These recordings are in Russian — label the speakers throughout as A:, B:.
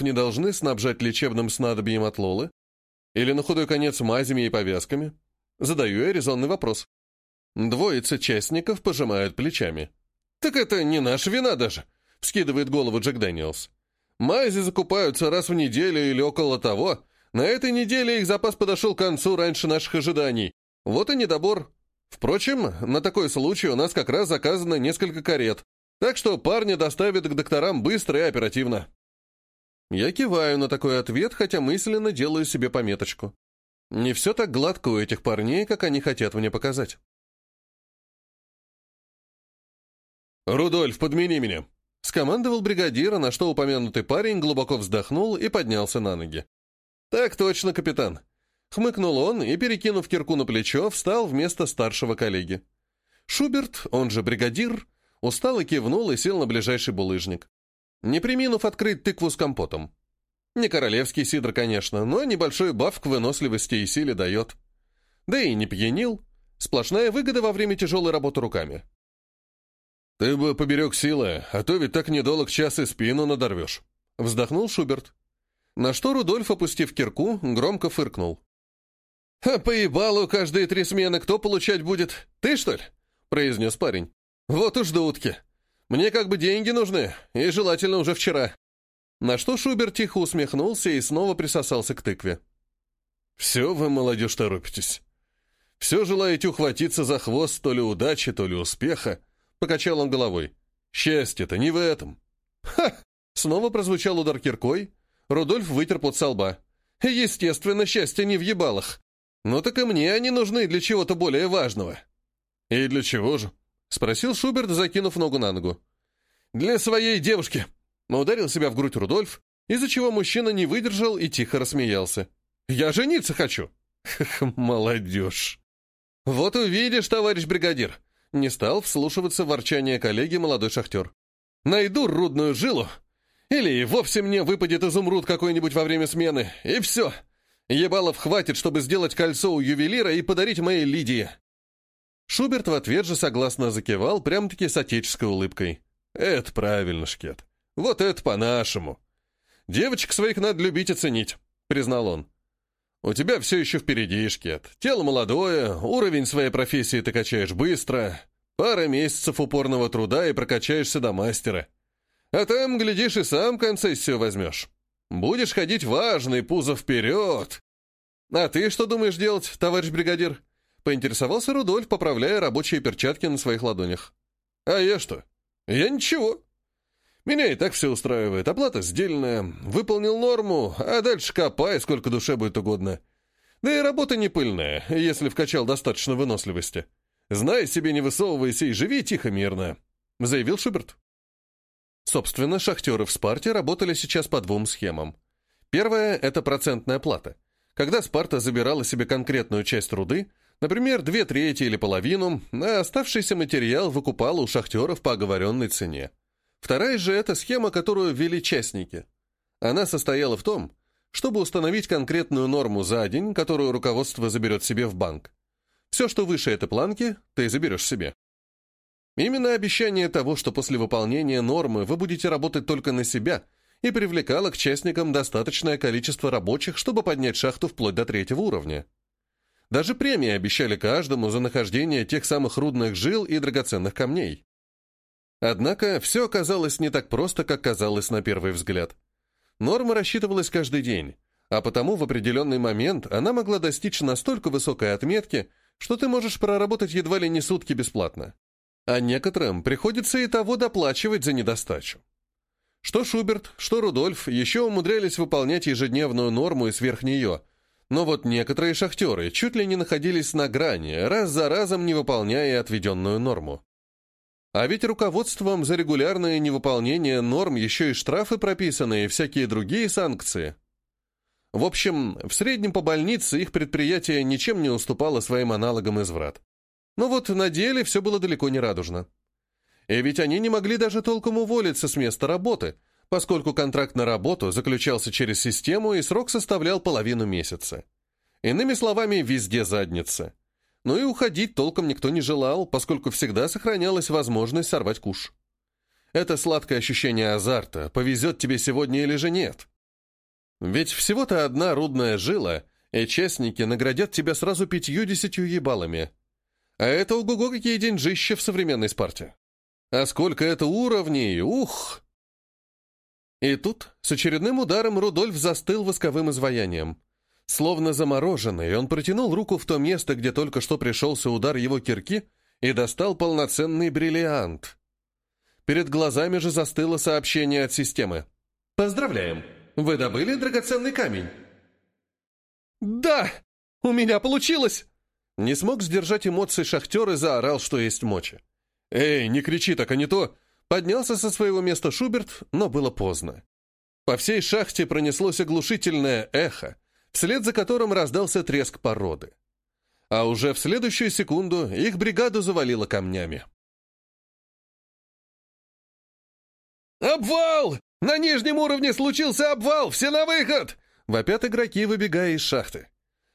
A: не должны снабжать лечебным снадобьем от Лолы? Или на худой конец мазями и повязками? Задаю я резонный вопрос. Двоица частников пожимают плечами. «Так это не наша вина даже», — вскидывает голову Джек Дэниелс. «Мази закупаются раз в неделю или около того. На этой неделе их запас подошел к концу раньше наших ожиданий. Вот и недобор. Впрочем, на такой случай у нас как раз заказано несколько карет, так что парни доставят к докторам быстро и оперативно». Я киваю на такой ответ, хотя мысленно делаю себе пометочку. Не все так гладко у этих парней, как они хотят мне показать. «Рудольф, подмени меня!» — скомандовал бригадира, на что упомянутый парень глубоко вздохнул и поднялся на ноги. «Так точно, капитан!» Хмыкнул он и, перекинув кирку на плечо, встал вместо старшего коллеги. Шуберт, он же бригадир, устало кивнул и сел на ближайший булыжник. Не приминув открыть тыкву с компотом. Не королевский сидр, конечно, но небольшой баф к выносливости и силе дает. Да и не пьянил. Сплошная выгода во время тяжелой работы руками. «Ты бы поберег силы, а то ведь так недолг час и спину надорвешь», — вздохнул Шуберт. На что Рудольф, опустив кирку, громко фыркнул. «А поебалу каждые три смены кто получать будет? Ты, что ли?» — произнес парень. «Вот уж до утки. Мне как бы деньги нужны, и желательно уже вчера». На что Шуберт тихо усмехнулся и снова присосался к тыкве. «Все вы, молодежь, торопитесь. Все желаете ухватиться за хвост то ли удачи, то ли успеха, Покачал он головой. «Счастье-то не в этом». «Ха!» Снова прозвучал удар киркой. Рудольф вытер под со лба. «Естественно, счастье не в ебалах. Ну так и мне они нужны для чего-то более важного». «И для чего же?» — спросил Шуберт, закинув ногу на ногу. «Для своей девушки». Ударил себя в грудь Рудольф, из-за чего мужчина не выдержал и тихо рассмеялся. «Я жениться хочу!» «Молодежь!» «Вот увидишь, товарищ бригадир, не стал вслушиваться в ворчание коллеги молодой шахтер. «Найду рудную жилу. Или вовсе мне выпадет изумруд какой-нибудь во время смены. И все. Ебалов хватит, чтобы сделать кольцо у ювелира и подарить моей Лидии». Шуберт в ответ же согласно закивал, прям-таки с отеческой улыбкой. «Это правильно, Шкет. Вот это по-нашему. Девочек своих надо любить и ценить», — признал он. У тебя все еще впереди, Шкет. Тело молодое, уровень своей профессии ты качаешь быстро. Пара месяцев упорного труда и прокачаешься до мастера. А там, глядишь, и сам концессию возьмешь. Будешь ходить важный, пузо вперед. А ты что думаешь делать, товарищ бригадир? Поинтересовался Рудольф, поправляя рабочие перчатки на своих ладонях. А я что? Я ничего. Меня и так все устраивает. Оплата сдельная. Выполнил норму, а дальше копай, сколько душе будет угодно. Да и работа не пыльная, если вкачал достаточно выносливости. Знай себе, не высовывайся и живи тихо, мирно», — заявил Шуберт. Собственно, шахтеры в Спарте работали сейчас по двум схемам. Первая — это процентная плата. Когда Спарта забирала себе конкретную часть руды, например, две трети или половину, а оставшийся материал выкупала у шахтеров по оговоренной цене. Вторая же — это схема, которую ввели частники. Она состояла в том, чтобы установить конкретную норму за день, которую руководство заберет себе в банк. Все, что выше этой планки, ты заберешь себе. Именно обещание того, что после выполнения нормы вы будете работать только на себя, и привлекало к частникам достаточное количество рабочих, чтобы поднять шахту вплоть до третьего уровня. Даже премии обещали каждому за нахождение тех самых рудных жил и драгоценных камней. Однако все оказалось не так просто, как казалось на первый взгляд. Норма рассчитывалась каждый день, а потому в определенный момент она могла достичь настолько высокой отметки, что ты можешь проработать едва ли не сутки бесплатно. А некоторым приходится и того доплачивать за недостачу. Что Шуберт, что Рудольф еще умудрялись выполнять ежедневную норму и сверх нее, но вот некоторые шахтеры чуть ли не находились на грани, раз за разом не выполняя отведенную норму. А ведь руководством за регулярное невыполнение норм еще и штрафы прописаны и всякие другие санкции. В общем, в среднем по больнице их предприятие ничем не уступало своим аналогам из врат. Но вот на деле все было далеко не радужно. И ведь они не могли даже толком уволиться с места работы, поскольку контракт на работу заключался через систему и срок составлял половину месяца. Иными словами, везде задница. Но и уходить толком никто не желал, поскольку всегда сохранялась возможность сорвать куш. Это сладкое ощущение азарта, повезет тебе сегодня или же нет. Ведь всего-то одна рудная жила, и честники наградят тебя сразу пятью-десятью ебалами. А это ого-го какие деньжища в современной Спарте. А сколько это уровней, ух! И тут, с очередным ударом, Рудольф застыл восковым изваянием. Словно замороженный, он протянул руку в то место, где только что пришелся удар его кирки, и достал полноценный бриллиант. Перед глазами же застыло сообщение от системы. «Поздравляем! Вы добыли драгоценный камень!» «Да! У меня получилось!» Не смог сдержать эмоции шахтер и заорал, что есть мочи. «Эй, не кричи так, а не то!» Поднялся со своего места Шуберт, но было поздно. По всей шахте пронеслось оглушительное эхо, вслед за которым раздался треск породы. А уже в следующую секунду их бригаду завалило камнями. «Обвал! На нижнем уровне случился обвал! Все на выход!» Вопят игроки, выбегая из шахты.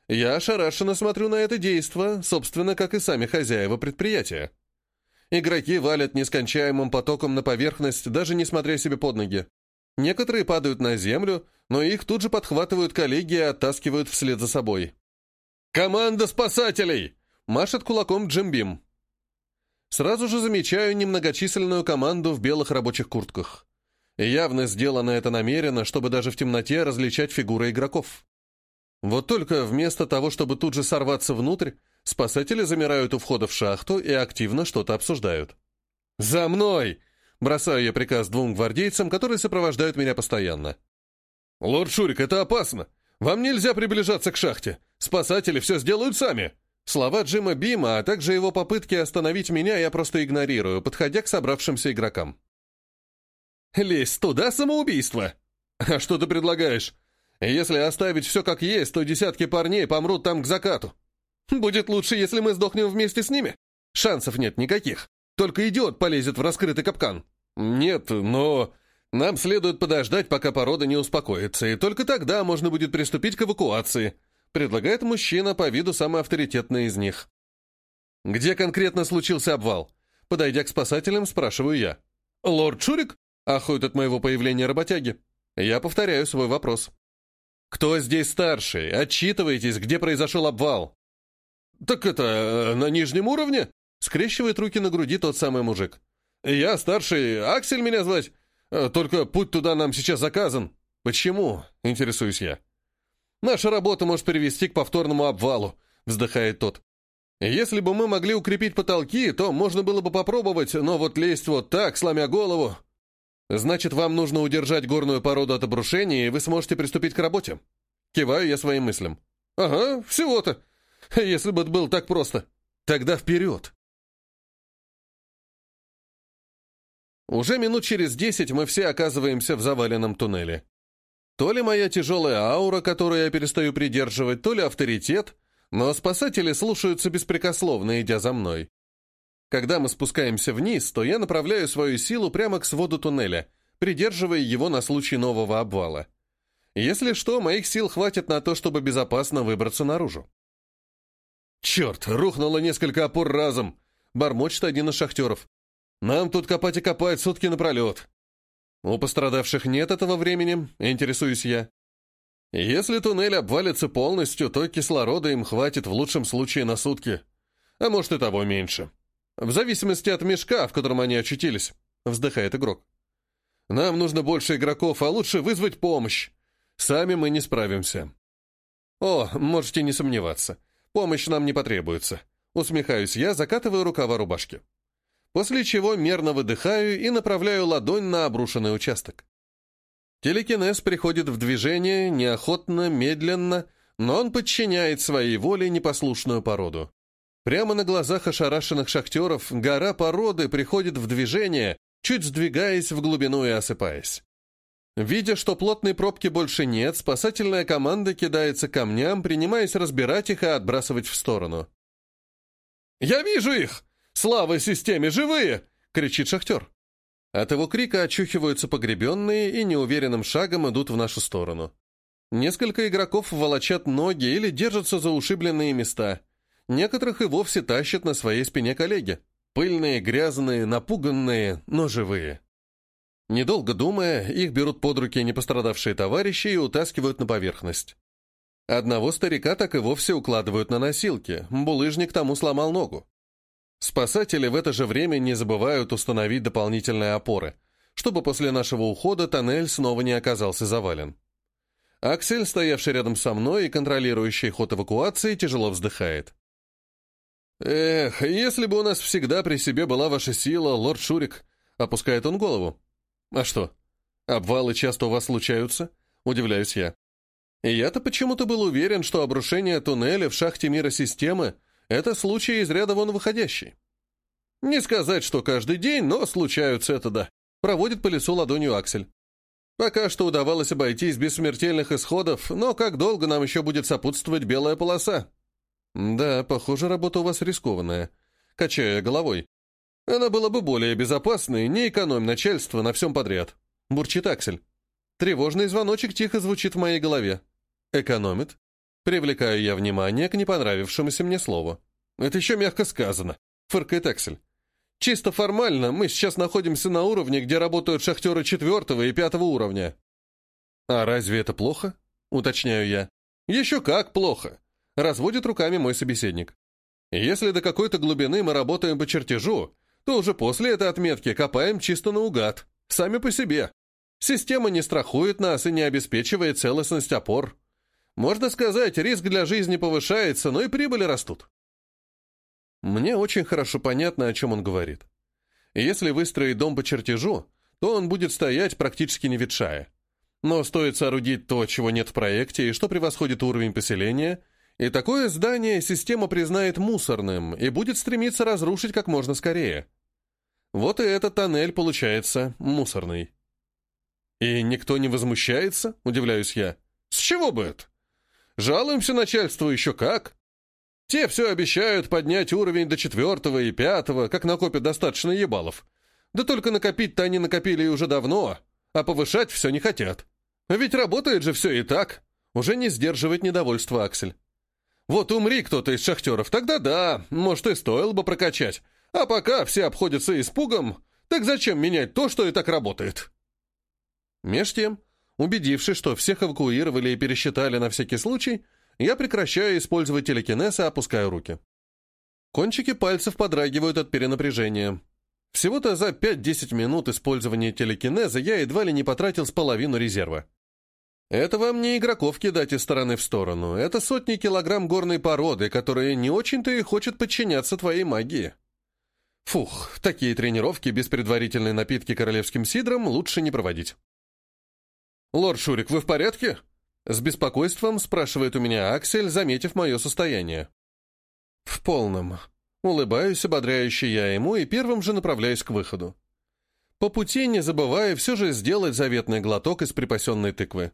A: Я ошарашенно смотрю на это действо, собственно, как и сами хозяева предприятия. Игроки валят нескончаемым потоком на поверхность, даже не смотря себе под ноги. Некоторые падают на землю, но их тут же подхватывают коллеги и оттаскивают вслед за собой. «Команда спасателей!» — машет кулаком Джимбим. Сразу же замечаю немногочисленную команду в белых рабочих куртках. Явно сделано это намеренно, чтобы даже в темноте различать фигуры игроков. Вот только вместо того, чтобы тут же сорваться внутрь, спасатели замирают у входа в шахту и активно что-то обсуждают. «За мной!» — бросаю я приказ двум гвардейцам, которые сопровождают меня постоянно. «Лорд Шурик, это опасно! Вам нельзя приближаться к шахте! Спасатели все сделают сами!» Слова Джима Бима, а также его попытки остановить меня я просто игнорирую, подходя к собравшимся игрокам. «Лезть туда — самоубийство!» «А что ты предлагаешь?» Если оставить все как есть, то десятки парней помрут там к закату. Будет лучше, если мы сдохнем вместе с ними. Шансов нет никаких. Только идиот полезет в раскрытый капкан. Нет, но... Нам следует подождать, пока порода не успокоится, и только тогда можно будет приступить к эвакуации, предлагает мужчина, по виду самый авторитетный из них. Где конкретно случился обвал? Подойдя к спасателям, спрашиваю я. «Лорд Шурик?» — ахует от моего появления работяги. Я повторяю свой вопрос. «Кто здесь старший? Отчитывайтесь, где произошел обвал!» «Так это, э, на нижнем уровне?» Скрещивает руки на груди тот самый мужик. «Я старший, Аксель меня звать. Э, только путь туда нам сейчас заказан». «Почему?» — интересуюсь я. «Наша работа может привести к повторному обвалу», — вздыхает тот. «Если бы мы могли укрепить потолки, то можно было бы попробовать, но вот лезть вот так, сломя голову, Значит, вам нужно удержать горную породу от обрушения, и вы сможете приступить к работе. Киваю я своим мыслям. Ага, всего-то. Если бы это было так просто. Тогда вперед. Уже минут через десять мы все оказываемся в заваленном туннеле. То ли моя тяжелая аура, которую я перестаю придерживать, то ли авторитет, но спасатели слушаются беспрекословно, идя за мной. Когда мы спускаемся вниз, то я направляю свою силу прямо к своду туннеля, придерживая его на случай нового обвала. Если что, моих сил хватит на то, чтобы безопасно выбраться наружу. «Черт, рухнуло несколько опор разом!» — бормочет один из шахтеров. «Нам тут копать и копать сутки напролет». «У пострадавших нет этого времени», — интересуюсь я. «Если туннель обвалится полностью, то кислорода им хватит в лучшем случае на сутки, а может и того меньше». В зависимости от мешка, в котором они очутились, вздыхает игрок. Нам нужно больше игроков, а лучше вызвать помощь. Сами мы не справимся. О, можете не сомневаться. Помощь нам не потребуется. Усмехаюсь я, закатываю рукава рубашки. После чего мерно выдыхаю и направляю ладонь на обрушенный участок. Телекинез приходит в движение неохотно, медленно, но он подчиняет своей воле непослушную породу. Прямо на глазах ошарашенных шахтеров гора породы приходит в движение, чуть сдвигаясь в глубину и осыпаясь. Видя, что плотной пробки больше нет, спасательная команда кидается камням, принимаясь разбирать их и отбрасывать в сторону. «Я вижу их! Слава системе, живые!» — кричит шахтер. От его крика очухиваются погребенные и неуверенным шагом идут в нашу сторону. Несколько игроков волочат ноги или держатся за ушибленные места — Некоторых и вовсе тащат на своей спине коллеги. Пыльные, грязные, напуганные, но живые. Недолго думая, их берут под руки непострадавшие товарищи и утаскивают на поверхность. Одного старика так и вовсе укладывают на носилки, булыжник тому сломал ногу. Спасатели в это же время не забывают установить дополнительные опоры, чтобы после нашего ухода тоннель снова не оказался завален. Аксель, стоявший рядом со мной и контролирующий ход эвакуации, тяжело вздыхает. «Эх, если бы у нас всегда при себе была ваша сила, лорд Шурик», — опускает он голову. «А что, обвалы часто у вас случаются?» — удивляюсь я. Я-то почему-то был уверен, что обрушение туннеля в шахте мира системы — это случай из ряда вон выходящий. Не сказать, что каждый день, но случаются это да. Проводит по лесу ладонью Аксель. Пока что удавалось обойтись без смертельных исходов, но как долго нам еще будет сопутствовать белая полоса? Да, похоже, работа у вас рискованная. Качая головой. Она была бы более безопасной, не экономь начальство на всем подряд. Бурчит Аксель. Тревожный звоночек тихо звучит в моей голове. Экономит. Привлекаю я внимание к непонравившемуся мне слову. Это еще мягко сказано. Фыркает Аксель. Чисто формально мы сейчас находимся на уровне, где работают шахтеры четвертого и пятого уровня. А разве это плохо? Уточняю я. Еще как плохо. Разводит руками мой собеседник. Если до какой-то глубины мы работаем по чертежу, то уже после этой отметки копаем чисто наугад, сами по себе. Система не страхует нас и не обеспечивает целостность опор. Можно сказать, риск для жизни повышается, но и прибыли растут. Мне очень хорошо понятно, о чем он говорит. Если выстроить дом по чертежу, то он будет стоять практически не ветшая. Но стоит соорудить то, чего нет в проекте и что превосходит уровень поселения, и такое здание система признает мусорным и будет стремиться разрушить как можно скорее. Вот и этот тоннель получается мусорный. И никто не возмущается, удивляюсь я. С чего бы это? Жалуемся начальству еще как. Те все обещают поднять уровень до четвертого и пятого, как накопят достаточно ебалов. Да только накопить-то они накопили уже давно, а повышать все не хотят. Ведь работает же все и так. Уже не сдерживает недовольство Аксель. Вот умри кто-то из шахтеров, тогда да, может и стоило бы прокачать. А пока все обходятся испугом, так зачем менять то, что и так работает? Меж тем, Убедившись, что всех эвакуировали и пересчитали на всякий случай, я прекращаю использовать телекинез и опускаю руки. Кончики пальцев подрагивают от перенапряжения. Всего-то за 5-10 минут использования телекинеза я едва ли не потратил с половину резерва. Это вам не игроков кидать из стороны в сторону. Это сотни килограмм горной породы, которые не очень-то и хочет подчиняться твоей магии. Фух, такие тренировки без предварительной напитки королевским сидром лучше не проводить. «Лорд Шурик, вы в порядке?» С беспокойством спрашивает у меня Аксель, заметив мое состояние. «В полном». Улыбаюсь, ободряюще я ему, и первым же направляюсь к выходу. По пути, не забывая все же сделать заветный глоток из припасенной тыквы.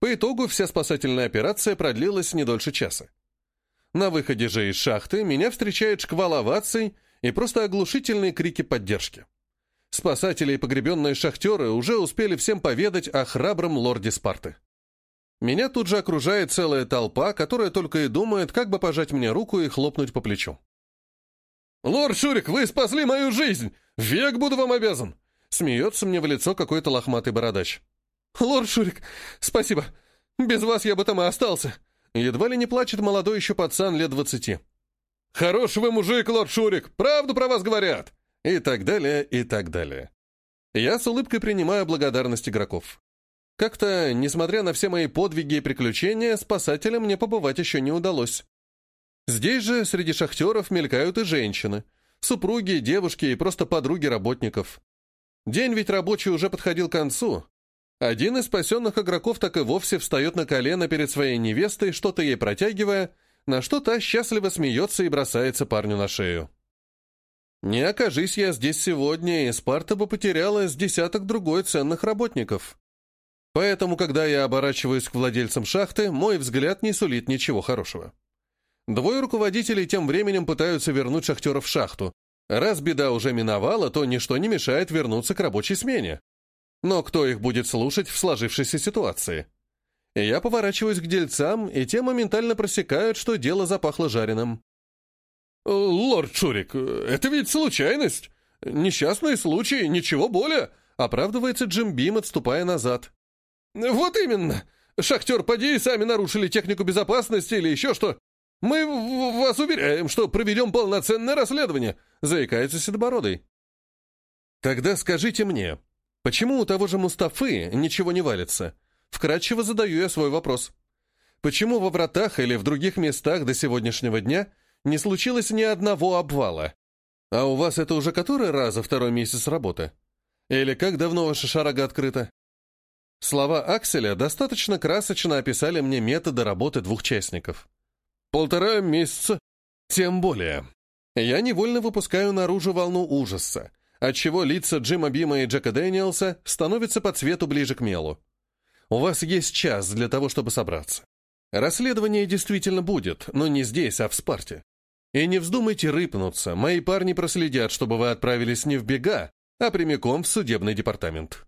A: По итогу вся спасательная операция продлилась не дольше часа. На выходе же из шахты меня встречает шквал оваций и просто оглушительные крики поддержки. Спасатели и погребенные шахтеры уже успели всем поведать о храбром лорде Спарты. Меня тут же окружает целая толпа, которая только и думает, как бы пожать мне руку и хлопнуть по плечу. «Лорд Шурик, вы спасли мою жизнь! Век буду вам обязан!» Смеется мне в лицо какой-то лохматый бородач. «Лорд Шурик, спасибо! Без вас я бы там и остался!» Едва ли не плачет молодой еще пацан лет двадцати. «Хороший вы мужик, лорд Шурик! Правду про вас говорят!» И так далее, и так далее. Я с улыбкой принимаю благодарность игроков. Как-то, несмотря на все мои подвиги и приключения, спасателям мне побывать еще не удалось. Здесь же среди шахтеров мелькают и женщины, супруги, девушки и просто подруги работников. День ведь рабочий уже подходил к концу. Один из спасенных игроков так и вовсе встает на колено перед своей невестой, что-то ей протягивая, на что та счастливо смеется и бросается парню на шею. Не окажись я здесь сегодня, и Спарта бы потеряла с десяток другой ценных работников. Поэтому, когда я оборачиваюсь к владельцам шахты, мой взгляд не сулит ничего хорошего. Двое руководителей тем временем пытаются вернуть шахтеров в шахту. Раз беда уже миновала, то ничто не мешает вернуться к рабочей смене. Но кто их будет слушать в сложившейся ситуации? Я поворачиваюсь к дельцам, и те моментально просекают, что дело запахло жареным. «Лорд Шурик, это ведь случайность. Несчастный случай, ничего более», Оправдывается Джим Бим, отступая назад. «Вот именно! Шахтер, поди, сами нарушили технику безопасности или еще что. Мы вас уверяем, что проведем полноценное расследование», — заикается Седобородый. «Тогда скажите мне, почему у того же Мустафы ничего не валится?» Вкратчиво задаю я свой вопрос. Почему во вратах или в других местах до сегодняшнего дня не случилось ни одного обвала? А у вас это уже который раз за второй месяц работы? Или как давно ваша шарага открыта? Слова Акселя достаточно красочно описали мне методы работы двух частников. Полтора месяца. Тем более. Я невольно выпускаю наружу волну ужаса, отчего лица Джима Бима и Джека Дэниелса становятся по цвету ближе к мелу. У вас есть час для того, чтобы собраться. Расследование действительно будет, но не здесь, а в Спарте. И не вздумайте рыпнуться, мои парни проследят, чтобы вы отправились не в бега, а прямиком в судебный департамент.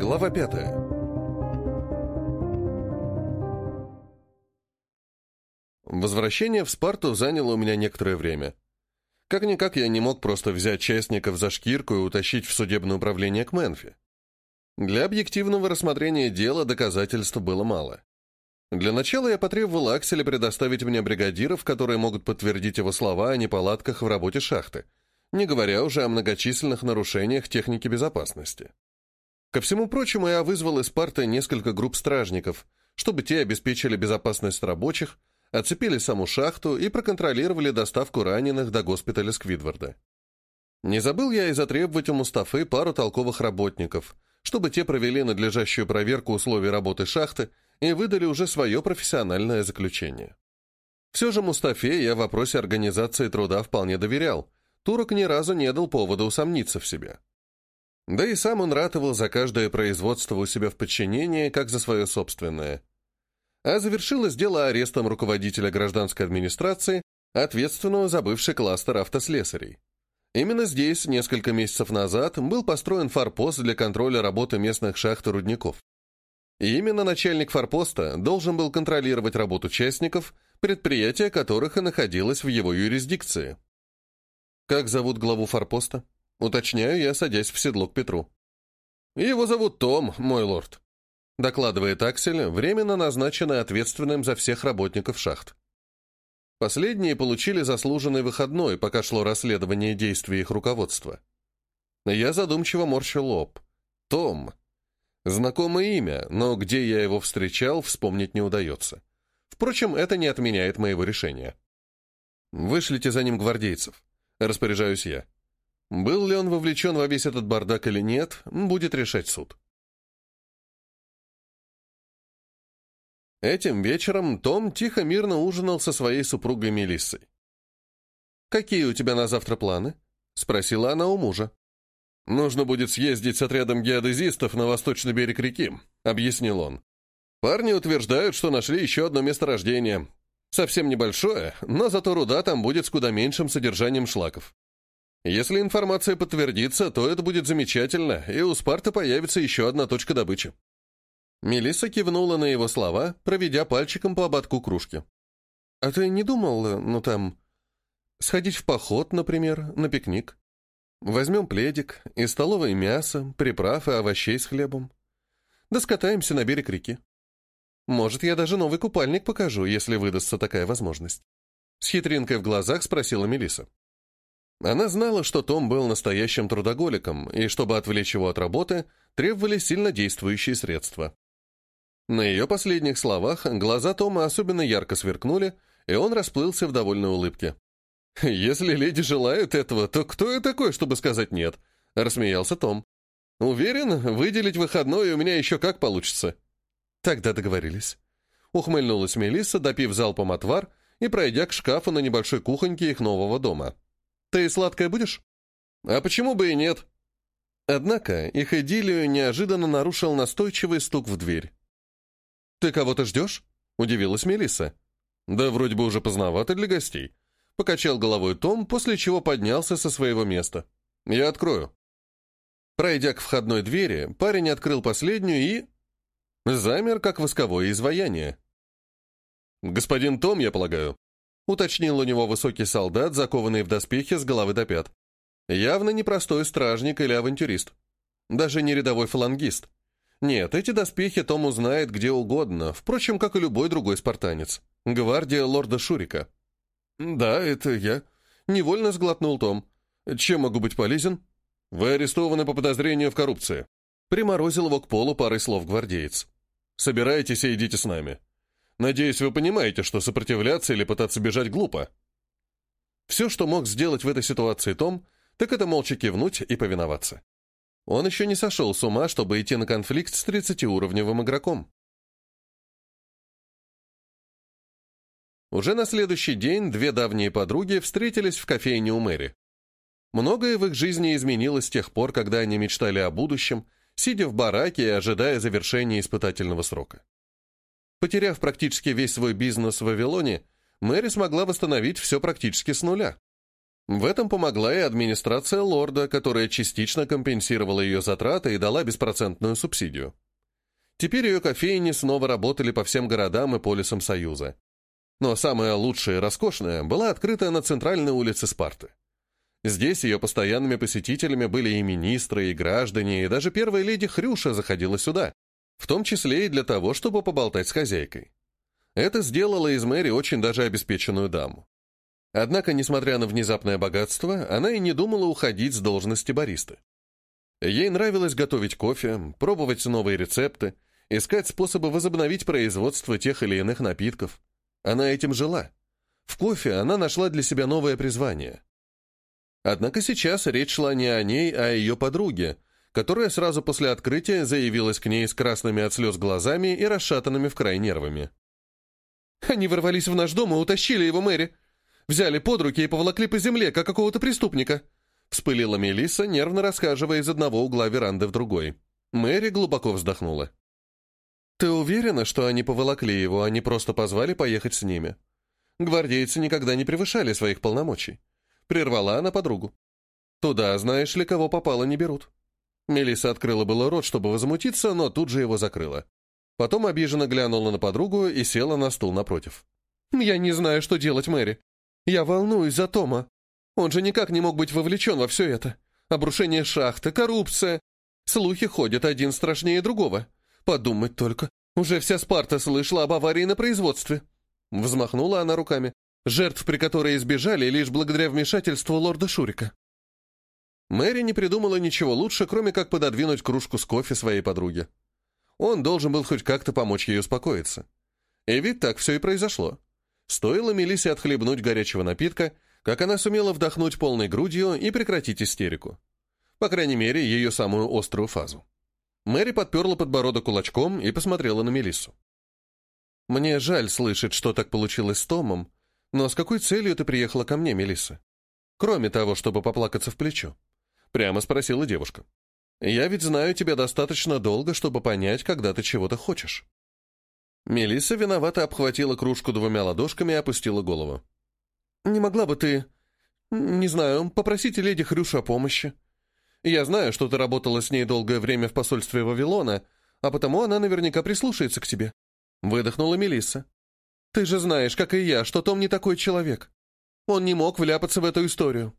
A: Глава пятая. Возвращение в Спарту заняло у меня некоторое время. Как-никак я не мог просто взять частников за шкирку и утащить в судебное управление к Менфи. Для объективного рассмотрения дела доказательств было мало. Для начала я потребовал Акселя предоставить мне бригадиров, которые могут подтвердить его слова о неполадках в работе шахты, не говоря уже о многочисленных нарушениях техники безопасности. Ко всему прочему, я вызвал из парты несколько групп стражников, чтобы те обеспечили безопасность рабочих, оцепили саму шахту и проконтролировали доставку раненых до госпиталя Сквидварда. Не забыл я и затребовать у Мустафы пару толковых работников, чтобы те провели надлежащую проверку условий работы шахты и выдали уже свое профессиональное заключение. Все же Мустафе я в вопросе организации труда вполне доверял, турок ни разу не дал повода усомниться в себе. Да и сам он ратовал за каждое производство у себя в подчинении, как за свое собственное. А завершилось дело арестом руководителя гражданской администрации, ответственного за бывший кластер автослесарей. Именно здесь, несколько месяцев назад, был построен форпост для контроля работы местных шахт и рудников. И именно начальник форпоста должен был контролировать работу участников, предприятия которых и находилось в его юрисдикции. «Как зовут главу форпоста?» Уточняю я, садясь в седло к Петру. «Его зовут Том, мой лорд», — докладывает Аксель, временно назначенный ответственным за всех работников шахт. Последние получили заслуженный выходной, пока шло расследование действий их руководства. Я задумчиво морщу лоб. Том. Знакомое имя, но где я его встречал, вспомнить не удается. Впрочем, это не отменяет моего решения. «Вышлите за ним гвардейцев», — распоряжаюсь я. Был ли он вовлечен во весь этот бардак или нет, будет решать суд. Этим вечером Том тихо-мирно ужинал со своей супругой Мелиссой. «Какие у тебя на завтра планы?» — спросила она у мужа. «Нужно будет съездить с отрядом геодезистов на восточный берег реки», — объяснил он. «Парни утверждают, что нашли еще одно месторождение. Совсем небольшое, но зато руда там будет с куда меньшим содержанием шлаков. Если информация подтвердится, то это будет замечательно, и у Спарта появится еще одна точка добычи. Мелисса кивнула на его слова, проведя пальчиком по ободку кружки. «А ты не думал, ну там, сходить в поход, например, на пикник? Возьмем пледик и столовое мясо, приправ и овощей с хлебом. Да скатаемся на берег реки. Может, я даже новый купальник покажу, если выдастся такая возможность». С хитринкой в глазах спросила Мелисса. Она знала, что Том был настоящим трудоголиком, и чтобы отвлечь его от работы, требовались сильно действующие средства. На ее последних словах глаза Тома особенно ярко сверкнули, и он расплылся в довольной улыбке. «Если леди желают этого, то кто я такой, чтобы сказать «нет»?» — рассмеялся Том. «Уверен, выделить выходной у меня еще как получится». «Тогда договорились». Ухмыльнулась Мелисса, допив залпом отвар и пройдя к шкафу на небольшой кухоньке их нового дома. Ты сладкое будешь? А почему бы и нет? Однако их идиллию неожиданно нарушил настойчивый стук в дверь. «Ты кого-то ждешь?» — удивилась Мелисса. «Да вроде бы уже поздновато для гостей», — покачал головой Том, после чего поднялся со своего места. «Я открою». Пройдя к входной двери, парень открыл последнюю и... замер, как восковое изваяние. «Господин Том, я полагаю?» — уточнил у него высокий солдат, закованный в доспехи с головы до пят. Явно не простой стражник или авантюрист. Даже не рядовой фалангист. Нет, эти доспехи Том узнает где угодно, впрочем, как и любой другой спартанец. Гвардия лорда Шурика. «Да, это я», — невольно сглотнул Том. «Чем могу быть полезен?» «Вы арестованы по подозрению в коррупции». Приморозил его к полу парой слов гвардеец. «Собирайтесь и идите с нами. Надеюсь, вы понимаете, что сопротивляться или пытаться бежать глупо». Все, что мог сделать в этой ситуации Том, так это молча кивнуть и повиноваться. Он еще не сошел с ума, чтобы идти на конфликт с 30-уровневым игроком. Уже на следующий день две давние подруги встретились в кофейне у Мэри. Многое в их жизни изменилось с тех пор, когда они мечтали о будущем, сидя в бараке и ожидая завершения испытательного срока. Потеряв практически весь свой бизнес в Вавилоне, Мэри смогла восстановить все практически с нуля. В этом помогла и администрация лорда, которая частично компенсировала ее затраты и дала беспроцентную субсидию. Теперь ее кофейни снова работали по всем городам и полисам Союза. Но самая лучшая и роскошная была открыта на центральной улице Спарты. Здесь ее постоянными посетителями были и министры, и граждане, и даже первая леди Хрюша заходила сюда, в том числе и для того, чтобы поболтать с хозяйкой. Это сделало из Мэри очень даже обеспеченную даму. Однако, несмотря на внезапное богатство, она и не думала уходить с должности бариста. Ей нравилось готовить кофе, пробовать новые рецепты, искать способы возобновить производство тех или иных напитков. Она этим жила. В кофе она нашла для себя новое призвание. Однако сейчас речь шла не о ней, а о ее подруге, которая сразу после открытия заявилась к ней с красными от слез глазами и расшатанными в край нервами. «Они ворвались в наш дом и утащили его Мэри», Взяли под руки и поволокли по земле, как какого-то преступника!» Вспылила Мелисса, нервно рассказывая из одного угла веранды в другой. Мэри глубоко вздохнула. «Ты уверена, что они поволокли его, а не просто позвали поехать с ними? Гвардейцы никогда не превышали своих полномочий». Прервала она подругу. «Туда, знаешь ли, кого попало, не берут». Мелисса открыла было рот, чтобы возмутиться, но тут же его закрыла. Потом обиженно глянула на подругу и села на стул напротив. «Я не знаю, что делать, Мэри. Я волнуюсь за Тома. Он же никак не мог быть вовлечен во все это. Обрушение шахты, коррупция. Слухи ходят один страшнее другого. Подумать только, уже вся Спарта слышала об аварии на производстве. Взмахнула она руками. Жертв, при которой избежали, лишь благодаря вмешательству лорда Шурика. Мэри не придумала ничего лучше, кроме как пододвинуть кружку с кофе своей подруге. Он должен был хоть как-то помочь ей успокоиться. И ведь так все и произошло. Стоило Мелисе отхлебнуть горячего напитка, как она сумела вдохнуть полной грудью и прекратить истерику. По крайней мере, ее самую острую фазу. Мэри подперла подбородок кулачком и посмотрела на Мелиссу. «Мне жаль слышать, что так получилось с Томом, но с какой целью ты приехала ко мне, Мелисса? Кроме того, чтобы поплакаться в плечо?» Прямо спросила девушка. «Я ведь знаю тебя достаточно долго, чтобы понять, когда ты чего-то хочешь». Мелисса виновато обхватила кружку двумя ладошками и опустила голову. «Не могла бы ты, не знаю, попросить леди Хрюшу о помощи? Я знаю, что ты работала с ней долгое время в посольстве Вавилона, а потому она наверняка прислушается к тебе». Выдохнула Мелисса. «Ты же знаешь, как и я, что Том не такой человек. Он не мог вляпаться в эту историю».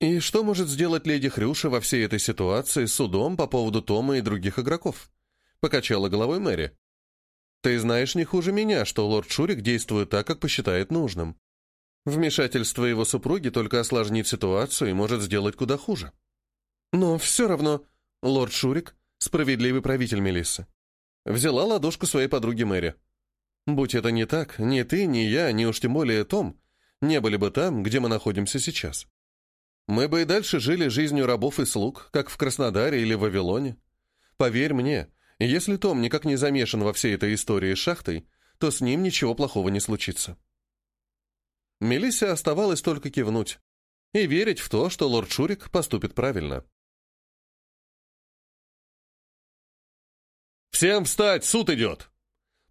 A: «И что может сделать леди Хрюша во всей этой ситуации с судом по поводу Тома и других игроков?» Покачала головой Мэри. Ты знаешь не хуже меня, что лорд Шурик действует так, как посчитает нужным. Вмешательство его супруги только осложнит ситуацию и может сделать куда хуже. Но все равно лорд Шурик — справедливый правитель Мелиссы. Взяла ладошку своей подруги Мэри. Будь это не так, ни ты, ни я, ни уж тем более Том не были бы там, где мы находимся сейчас. Мы бы и дальше жили жизнью рабов и слуг, как в Краснодаре или Вавилоне. Поверь мне, если Том никак не замешан во всей этой истории с шахтой, то с ним ничего плохого не случится. Мелиссе оставалось только кивнуть и верить в то, что лорд Шурик поступит правильно.
B: «Всем встать, суд идет!»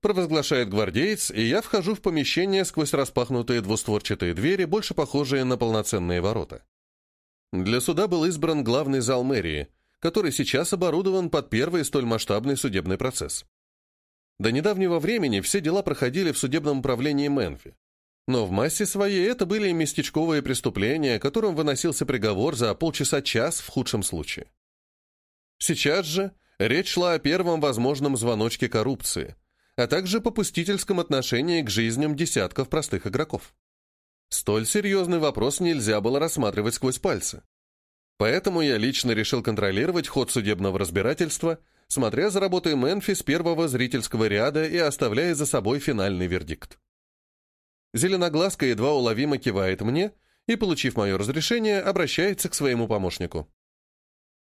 A: провозглашает гвардеец, и я вхожу в помещение сквозь распахнутые двустворчатые двери, больше похожие на полноценные ворота. Для суда был избран главный зал мэрии, который сейчас оборудован под первый столь масштабный судебный процесс. До недавнего времени все дела проходили в судебном управлении Мэнфи. Но в массе своей это были местечковые преступления, которым выносился приговор за полчаса-час в худшем случае. Сейчас же речь шла о первом возможном звоночке коррупции, а также попустительском отношении к жизням десятков простых игроков. Столь серьезный вопрос нельзя было рассматривать сквозь пальцы. Поэтому я лично решил контролировать ход судебного разбирательства, смотря за работой Мэнфи с первого зрительского ряда и оставляя за собой финальный вердикт. Зеленоглазка едва уловимо кивает мне и, получив мое разрешение, обращается к своему помощнику.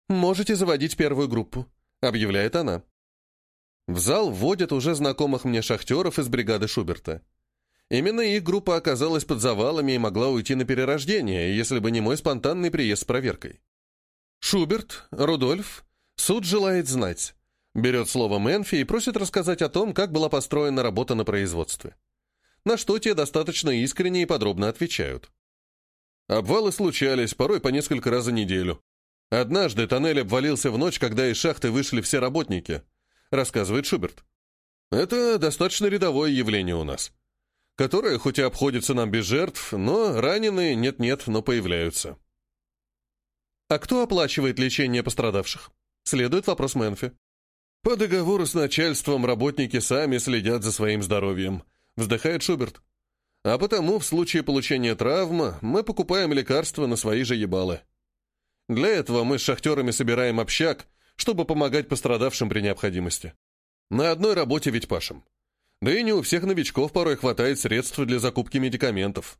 A: «Можете заводить первую группу», — объявляет она. В зал вводят уже знакомых мне шахтеров из бригады Шуберта. Именно их группа оказалась под завалами и могла уйти на перерождение, если бы не мой спонтанный приезд с проверкой. Шуберт, Рудольф, суд желает знать. Берет слово Мэнфи и просит рассказать о том, как была построена работа на производстве. На что те достаточно искренне и подробно отвечают. Обвалы случались, порой по несколько раз за неделю. Однажды тоннель обвалился в ночь, когда из шахты вышли все работники, рассказывает Шуберт. Это достаточно рядовое явление у нас которая хоть и обходится нам без жертв, но раненые нет-нет, но появляются. А кто оплачивает лечение пострадавших? Следует вопрос Мэнфи. По договору с начальством работники сами следят за своим здоровьем, вздыхает Шуберт. А потому в случае получения травмы мы покупаем лекарства на свои же ебалы. Для этого мы с шахтерами собираем общак, чтобы помогать пострадавшим при необходимости. На одной работе ведь пашем. Да и не у всех новичков порой хватает средств для закупки медикаментов.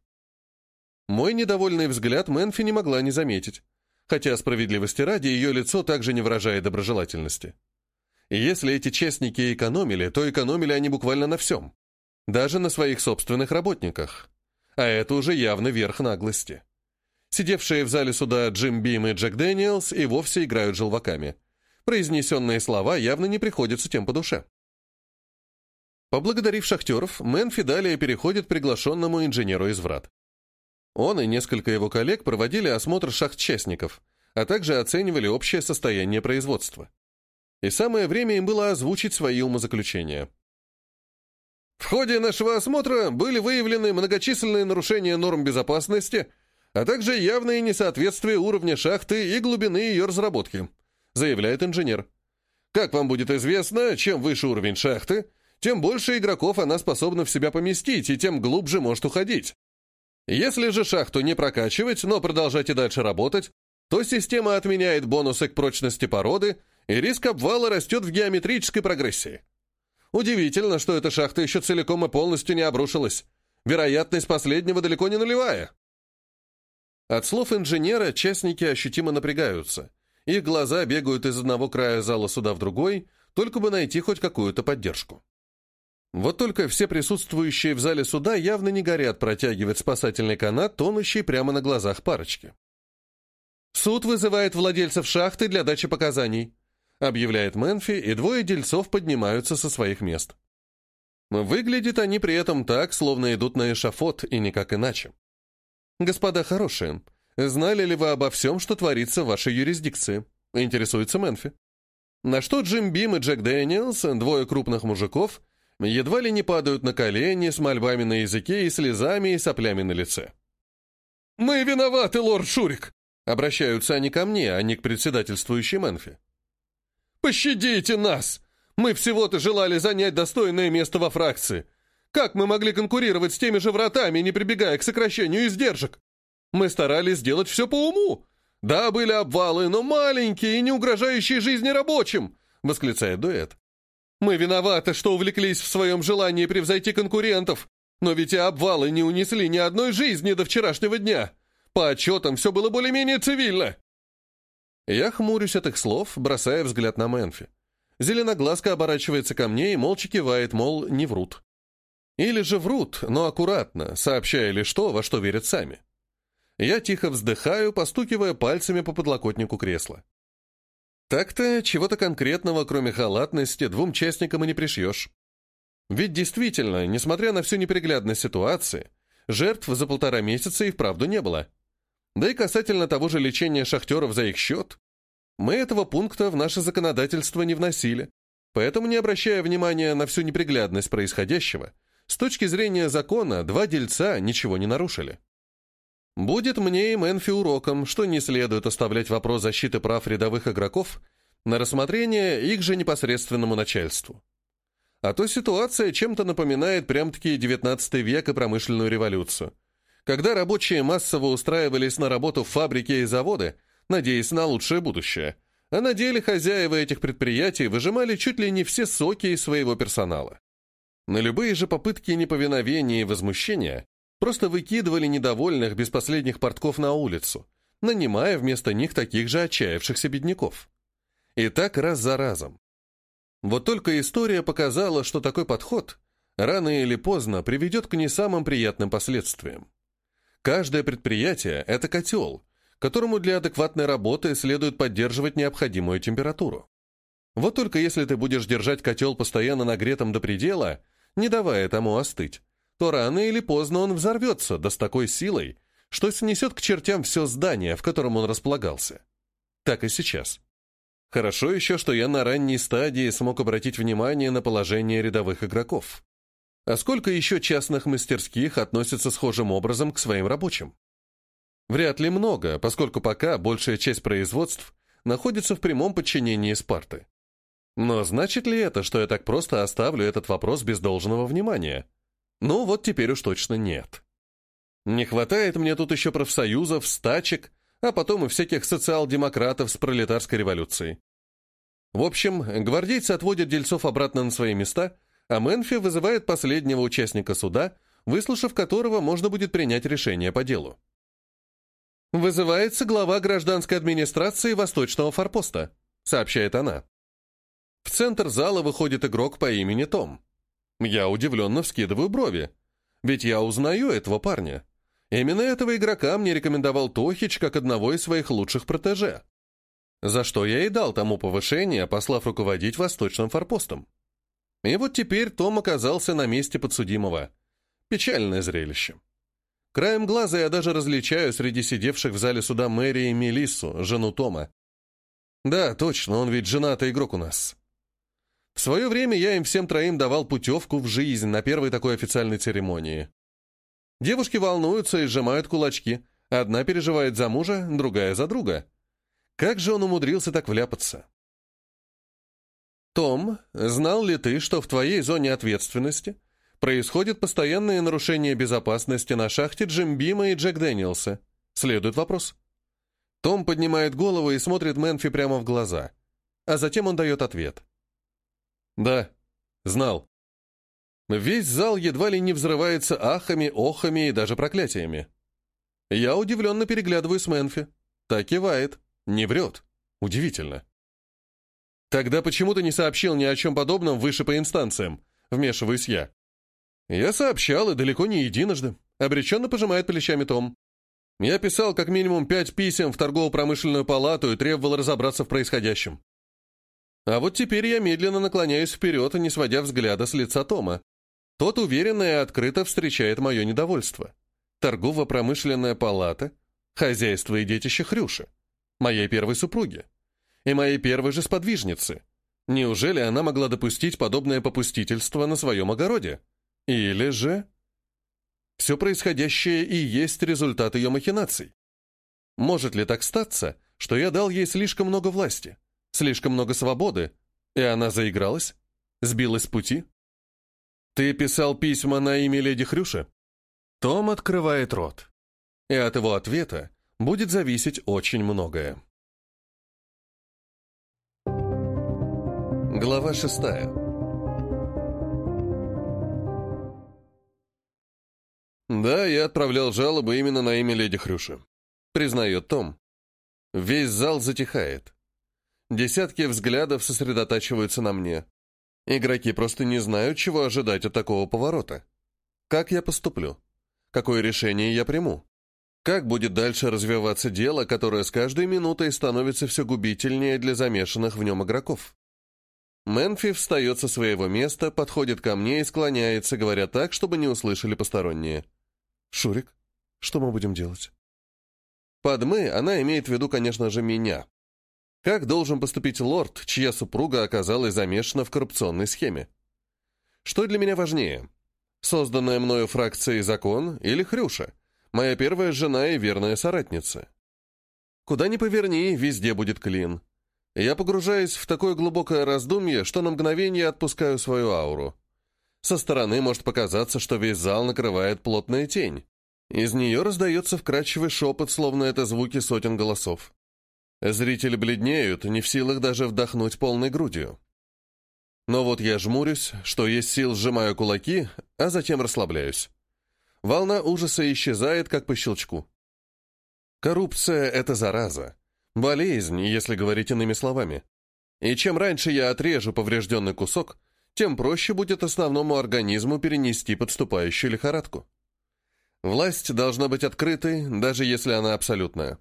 A: Мой недовольный взгляд Мэнфи не могла не заметить, хотя справедливости ради ее лицо также не выражает доброжелательности. И если эти честники экономили, то экономили они буквально на всем. Даже на своих собственных работниках. А это уже явно верх наглости. Сидевшие в зале суда Джим Бим и Джек Дэниелс и вовсе играют желваками. Произнесенные слова явно не приходятся тем по душе. Поблагодарив шахтеров, Мэнфи далее переходит к приглашенному инженеру из врат. Он и несколько его коллег проводили осмотр шахт-частников, а также оценивали общее состояние производства. И самое время им было озвучить свои умозаключения. В ходе нашего осмотра были выявлены многочисленные нарушения норм безопасности, а также явные несоответствия уровня шахты и глубины ее разработки, заявляет инженер. Как вам будет известно, чем выше уровень шахты, тем больше игроков она способна в себя поместить, и тем глубже может уходить. Если же шахту не прокачивать, но продолжать и дальше работать, то система отменяет бонусы к прочности породы, и риск обвала растет в геометрической прогрессии. Удивительно, что эта шахта еще целиком и полностью не обрушилась. Вероятность последнего далеко не нулевая. От слов инженера частники ощутимо напрягаются. Их глаза бегают из одного края зала суда в другой, только бы найти хоть какую-то поддержку. Вот только все присутствующие в зале суда явно не горят протягивать спасательный канат, тонущий прямо на глазах парочки. «Суд вызывает владельцев шахты для дачи показаний», объявляет Мэнфи, и двое дельцов поднимаются со своих мест. Выглядят они при этом так, словно идут на эшафот, и никак иначе. «Господа хорошие, знали ли вы обо всем, что творится в вашей юрисдикции?» интересуется Мэнфи. На что Джим Бим и Джек Дэниелс, двое крупных мужиков, едва ли не падают на колени с мольбами на языке и слезами и соплями на лице. «Мы виноваты, лорд Шурик!» Обращаются они ко мне, а не к председательствующей Мэнфи. «Пощадите нас! Мы всего-то желали занять достойное место во фракции. Как мы могли конкурировать с теми же вратами, не прибегая к сокращению издержек? Мы старались сделать все по уму. Да, были обвалы, но маленькие и не угрожающие жизни рабочим!» — восклицает дуэт. Мы виноваты, что увлеклись в своем желании превзойти конкурентов, но ведь и обвалы не унесли ни одной жизни до вчерашнего дня. По отчетам все было более-менее цивильно. Я хмурюсь от их слов, бросая взгляд на Мэнфи. Зеленоглазка оборачивается ко мне и молча кивает, мол, не врут. Или же врут, но аккуратно, сообщая лишь то, во что верят сами. Я тихо вздыхаю, постукивая пальцами по подлокотнику кресла. Так-то чего-то конкретного, кроме халатности, двум частникам и не пришьешь. Ведь действительно, несмотря на всю неприглядность ситуации, жертв за полтора месяца и вправду не было. Да и касательно того же лечения шахтеров за их счет, мы этого пункта в наше законодательство не вносили, поэтому, не обращая внимания на всю неприглядность происходящего, С точки зрения закона, два дельца ничего не нарушили. Будет мне и Мэнфи уроком, что не следует оставлять вопрос защиты прав рядовых игроков на рассмотрение их же непосредственному начальству. А то ситуация чем-то напоминает прям-таки 19 век и промышленную революцию, когда рабочие массово устраивались на работу в фабрики и заводы, надеясь на лучшее будущее, а на деле хозяева этих предприятий выжимали чуть ли не все соки из своего персонала. На любые же попытки неповиновения и возмущения просто выкидывали недовольных без последних портков на улицу, нанимая вместо них таких же отчаявшихся бедняков. И так раз за разом. Вот только история показала, что такой подход рано или поздно приведет к не самым приятным последствиям. Каждое предприятие – это котел, которому для адекватной работы следует поддерживать необходимую температуру. Вот только если ты будешь держать котел постоянно нагретым до предела, не давая тому остыть, то рано или поздно он взорвется, да с такой силой, что снесет к чертям все здание, в котором он располагался. Так и сейчас. Хорошо еще, что я на ранней стадии смог обратить внимание на положение рядовых игроков. А сколько еще частных мастерских относятся схожим образом к своим рабочим? Вряд ли много, поскольку пока большая часть производств находится в прямом подчинении Спарты. Но значит ли это, что я так просто оставлю этот вопрос без должного внимания? Ну вот теперь уж точно нет. Не хватает мне тут еще профсоюзов, стачек, а потом и всяких социал-демократов с пролетарской революцией. В общем, гвардейцы отводят дельцов обратно на свои места, а Мэнфи вызывает последнего участника суда, выслушав которого можно будет принять решение по делу. «Вызывается глава гражданской администрации Восточного форпоста», — сообщает она. В центр зала выходит игрок по имени Том. Я удивленно вскидываю брови, ведь я узнаю этого парня. Именно этого игрока мне рекомендовал Тохич как одного из своих лучших протеже. За что я и дал тому повышение, послав руководить восточным форпостом. И вот теперь Том оказался на месте подсудимого. Печальное зрелище. Краем глаза я даже различаю среди сидевших в зале суда Мэри и Мелиссу, жену Тома. Да, точно, он ведь женатый игрок у нас. В свое время я им всем троим давал путевку в жизнь на первой такой официальной церемонии. Девушки волнуются и сжимают кулачки. Одна переживает за мужа, другая за друга. Как же он умудрился так вляпаться? Том, знал ли ты, что в твоей зоне ответственности происходит постоянное нарушение безопасности на шахте Джимбима и Джек Дэниелса? Следует вопрос. Том поднимает голову и смотрит Мэнфи прямо в глаза. А затем он дает ответ. «Да, знал». Весь зал едва ли не взрывается ахами, охами и даже проклятиями. Я удивленно переглядываю с Мэнфи. Так кивает. Не врет. Удивительно. Тогда почему ты не сообщил ни о чем подобном выше по инстанциям? Вмешиваюсь я. Я сообщал, и далеко не единожды. Обреченно пожимает плечами Том. Я писал как минимум пять писем в торгово-промышленную палату и требовал разобраться в происходящем. А вот теперь я медленно наклоняюсь вперед, не сводя взгляда с лица Тома. Тот уверенно и открыто встречает мое недовольство. Торгово-промышленная палата, хозяйство и детище Хрюши, моей первой супруги и моей первой же сподвижницы. Неужели она могла допустить подобное попустительство на своем огороде? Или же... Все происходящее и есть результат ее махинаций. Может ли так статься, что я дал ей слишком много власти, слишком много свободы, и она заигралась, сбилась с пути? «Ты писал письма на имя леди Хрюши?» Том открывает рот. И от его ответа будет зависеть очень многое. Глава шестая «Да, я отправлял жалобы именно на имя леди Хрюши», — признает Том. Весь зал затихает. Десятки взглядов сосредотачиваются на мне. Игроки просто не знают, чего ожидать от такого поворота. Как я поступлю? Какое решение я приму? Как будет дальше развиваться дело, которое с каждой минутой становится все губительнее для замешанных в нем игроков? Мэнфи встает со своего места, подходит ко мне и склоняется, говоря так, чтобы не услышали посторонние. «Шурик, что мы будем делать?» Под «мы» она имеет в виду, конечно же, меня. Как должен поступить лорд, чья супруга оказалась замешана в коррупционной схеме? Что для меня важнее? Созданная мною фракцией закон или Хрюша, моя первая жена и верная соратница. Куда ни поверни, везде будет клин. Я погружаюсь в такое глубокое раздумье, что на мгновение отпускаю свою ауру. Со стороны может показаться, что весь зал накрывает плотная тень. Из нее раздается вкрадчивый шепот, словно это звуки сотен голосов. Зрители бледнеют, не в силах даже вдохнуть полной грудью. Но вот я жмурюсь, что есть сил сжимаю кулаки, а затем расслабляюсь. Волна ужаса исчезает, как по щелчку. Коррупция — это зараза. Болезнь, если говорить иными словами. И чем раньше я отрежу поврежденный кусок, тем проще будет основному организму перенести подступающую лихорадку. Власть должна быть открытой, даже если она абсолютная.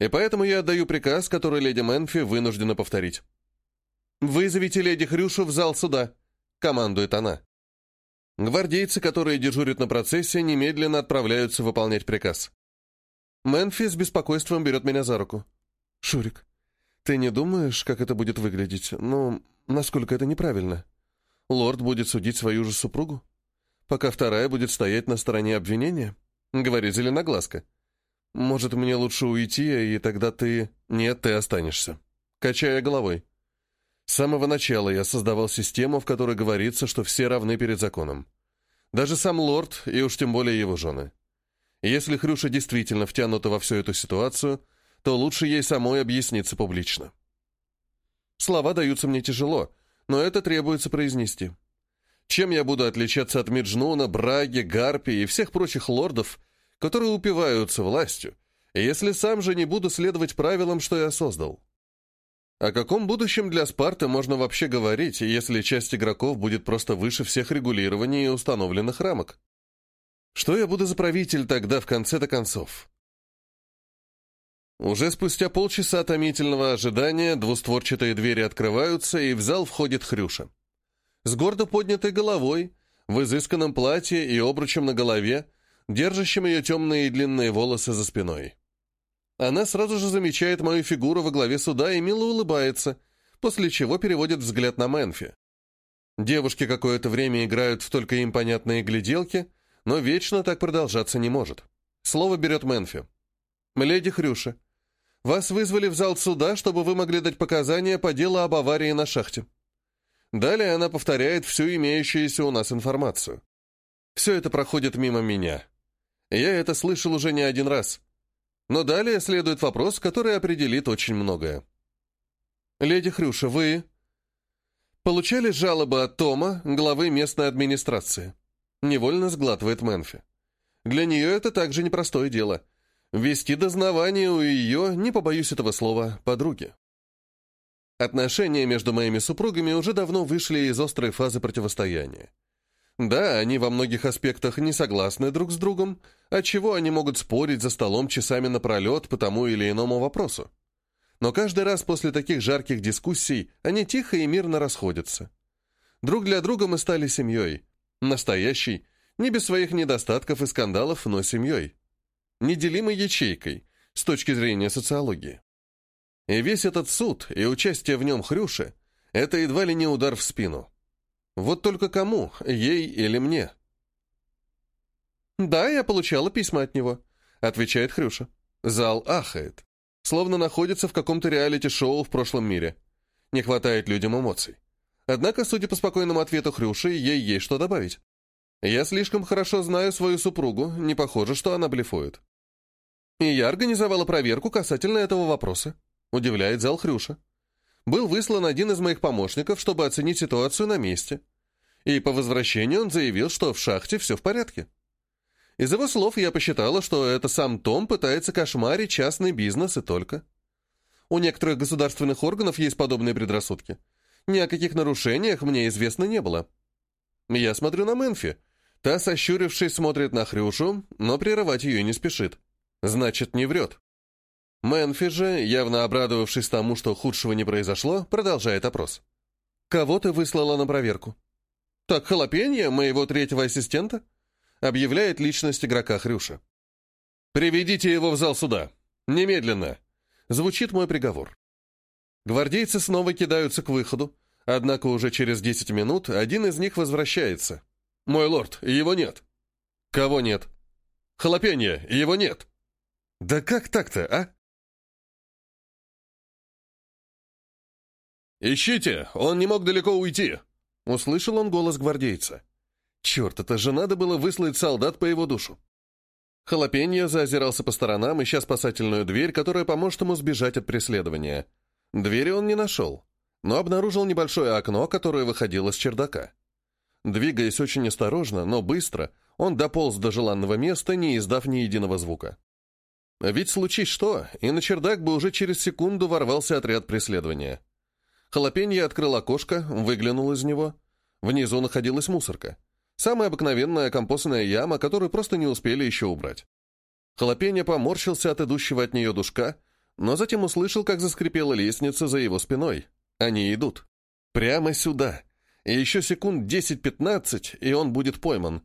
A: И поэтому я отдаю приказ, который леди Мэнфи вынуждена повторить. «Вызовите леди Хрюшу в зал суда», — командует она. Гвардейцы, которые дежурят на процессе, немедленно отправляются выполнять приказ. Мэнфи с беспокойством берет меня за руку. «Шурик, ты не думаешь, как это будет выглядеть? Ну, насколько это неправильно? Лорд будет судить свою же супругу? Пока вторая будет стоять на стороне обвинения?» — говорит Зеленоглазка. «Может, мне лучше уйти, и тогда ты...» «Нет, ты останешься». Качая головой. С самого начала я создавал систему, в которой говорится, что все равны перед законом. Даже сам лорд, и уж тем более его жены. Если Хрюша действительно втянута во всю эту ситуацию, то лучше ей самой объясниться публично. Слова даются мне тяжело, но это требуется произнести. Чем я буду отличаться от Миджнуна, Браги, Гарпи и всех прочих лордов, которые упиваются властью, если сам же не буду следовать правилам, что я создал? О каком будущем для Спарты можно вообще говорить, если часть игроков будет просто выше всех регулирований и установленных рамок? Что я буду за правитель тогда в конце-то концов? Уже спустя полчаса томительного ожидания двустворчатые двери открываются, и в зал входит Хрюша. С гордо поднятой головой, в изысканном платье и обручем на голове, держащим ее темные и длинные волосы за спиной. Она сразу же замечает мою фигуру во главе суда и мило улыбается, после чего переводит взгляд на Мэнфи. Девушки какое-то время играют в только им понятные гляделки, но вечно так продолжаться не может. Слово берет Мэнфи. «Леди Хрюша, вас вызвали в зал суда, чтобы вы могли дать показания по делу об аварии на шахте». Далее она повторяет всю имеющуюся у нас информацию. Все это проходит мимо меня. Я это слышал уже не один раз. Но далее следует вопрос, который определит очень многое. «Леди Хрюша, вы...» Получали жалобы от Тома, главы местной администрации. Невольно сглатывает Мэнфи. Для нее это также непростое дело. Вести дознавание у ее, не побоюсь этого слова, подруги. Отношения между моими супругами уже давно вышли из острой фазы противостояния. Да, они во многих аспектах не согласны друг с другом, отчего они могут спорить за столом часами напролет по тому или иному вопросу. Но каждый раз после таких жарких дискуссий они тихо и мирно расходятся. Друг для друга мы стали семьей. Настоящей, не без своих недостатков и скандалов, но семьей. Неделимой ячейкой, с точки зрения социологии. И весь этот суд и участие в нем Хрюши — это едва ли не удар в спину. Вот только кому, ей или мне? «Да, я получала письма от него», — отвечает Хрюша. Зал ахает, словно находится в каком-то реалити-шоу в прошлом мире. Не хватает людям эмоций. Однако, судя по спокойному ответу Хрюши, ей есть что добавить. Я слишком хорошо знаю свою супругу, не похоже, что она блефует. И я организовала проверку касательно этого вопроса. Удивляет зал Хрюша. Был выслан один из моих помощников, чтобы оценить ситуацию на месте. И по возвращению он заявил, что в шахте все в порядке. Из его слов я посчитала, что это сам Том пытается кошмарить частный бизнес и только. У некоторых государственных органов есть подобные предрассудки. Ни о каких нарушениях мне известно не было. Я смотрю на Мэнфи. Та, сощурившись, смотрит на Хрюшу, но прерывать ее не спешит. Значит, не врет. Мэнфи же, явно обрадовавшись тому, что худшего не произошло, продолжает опрос. «Кого ты выслала на проверку?» «Так, халапенье, моего третьего ассистента?» объявляет личность игрока Хрюша. «Приведите его в зал суда. Немедленно!» Звучит мой приговор. Гвардейцы снова кидаются к выходу, однако уже через 10 минут один из них возвращается. «Мой лорд, его нет». «Кого нет?» «Халапенья, его нет». «Да как так-то, а?» «Ищите! Он не мог далеко уйти!» Услышал он голос гвардейца. «Черт, это же надо было выслать солдат по его душу!» Халапеньо заозирался по сторонам, ища спасательную дверь, которая поможет ему сбежать от преследования. Двери он не нашел, но обнаружил небольшое окно, которое выходило с чердака. Двигаясь очень осторожно, но быстро, он дополз до желанного места, не издав ни единого звука. Ведь случись что, и на чердак бы уже через секунду ворвался отряд преследования. Халапенье открыл окошко, выглянул из него. Внизу находилась мусорка. Самая обыкновенная компостная яма, которую просто не успели еще убрать. Халапенье поморщился от идущего от нее душка, но затем услышал, как заскрипела лестница за его спиной. Они идут. Прямо сюда. И еще секунд 10-15, и он будет пойман.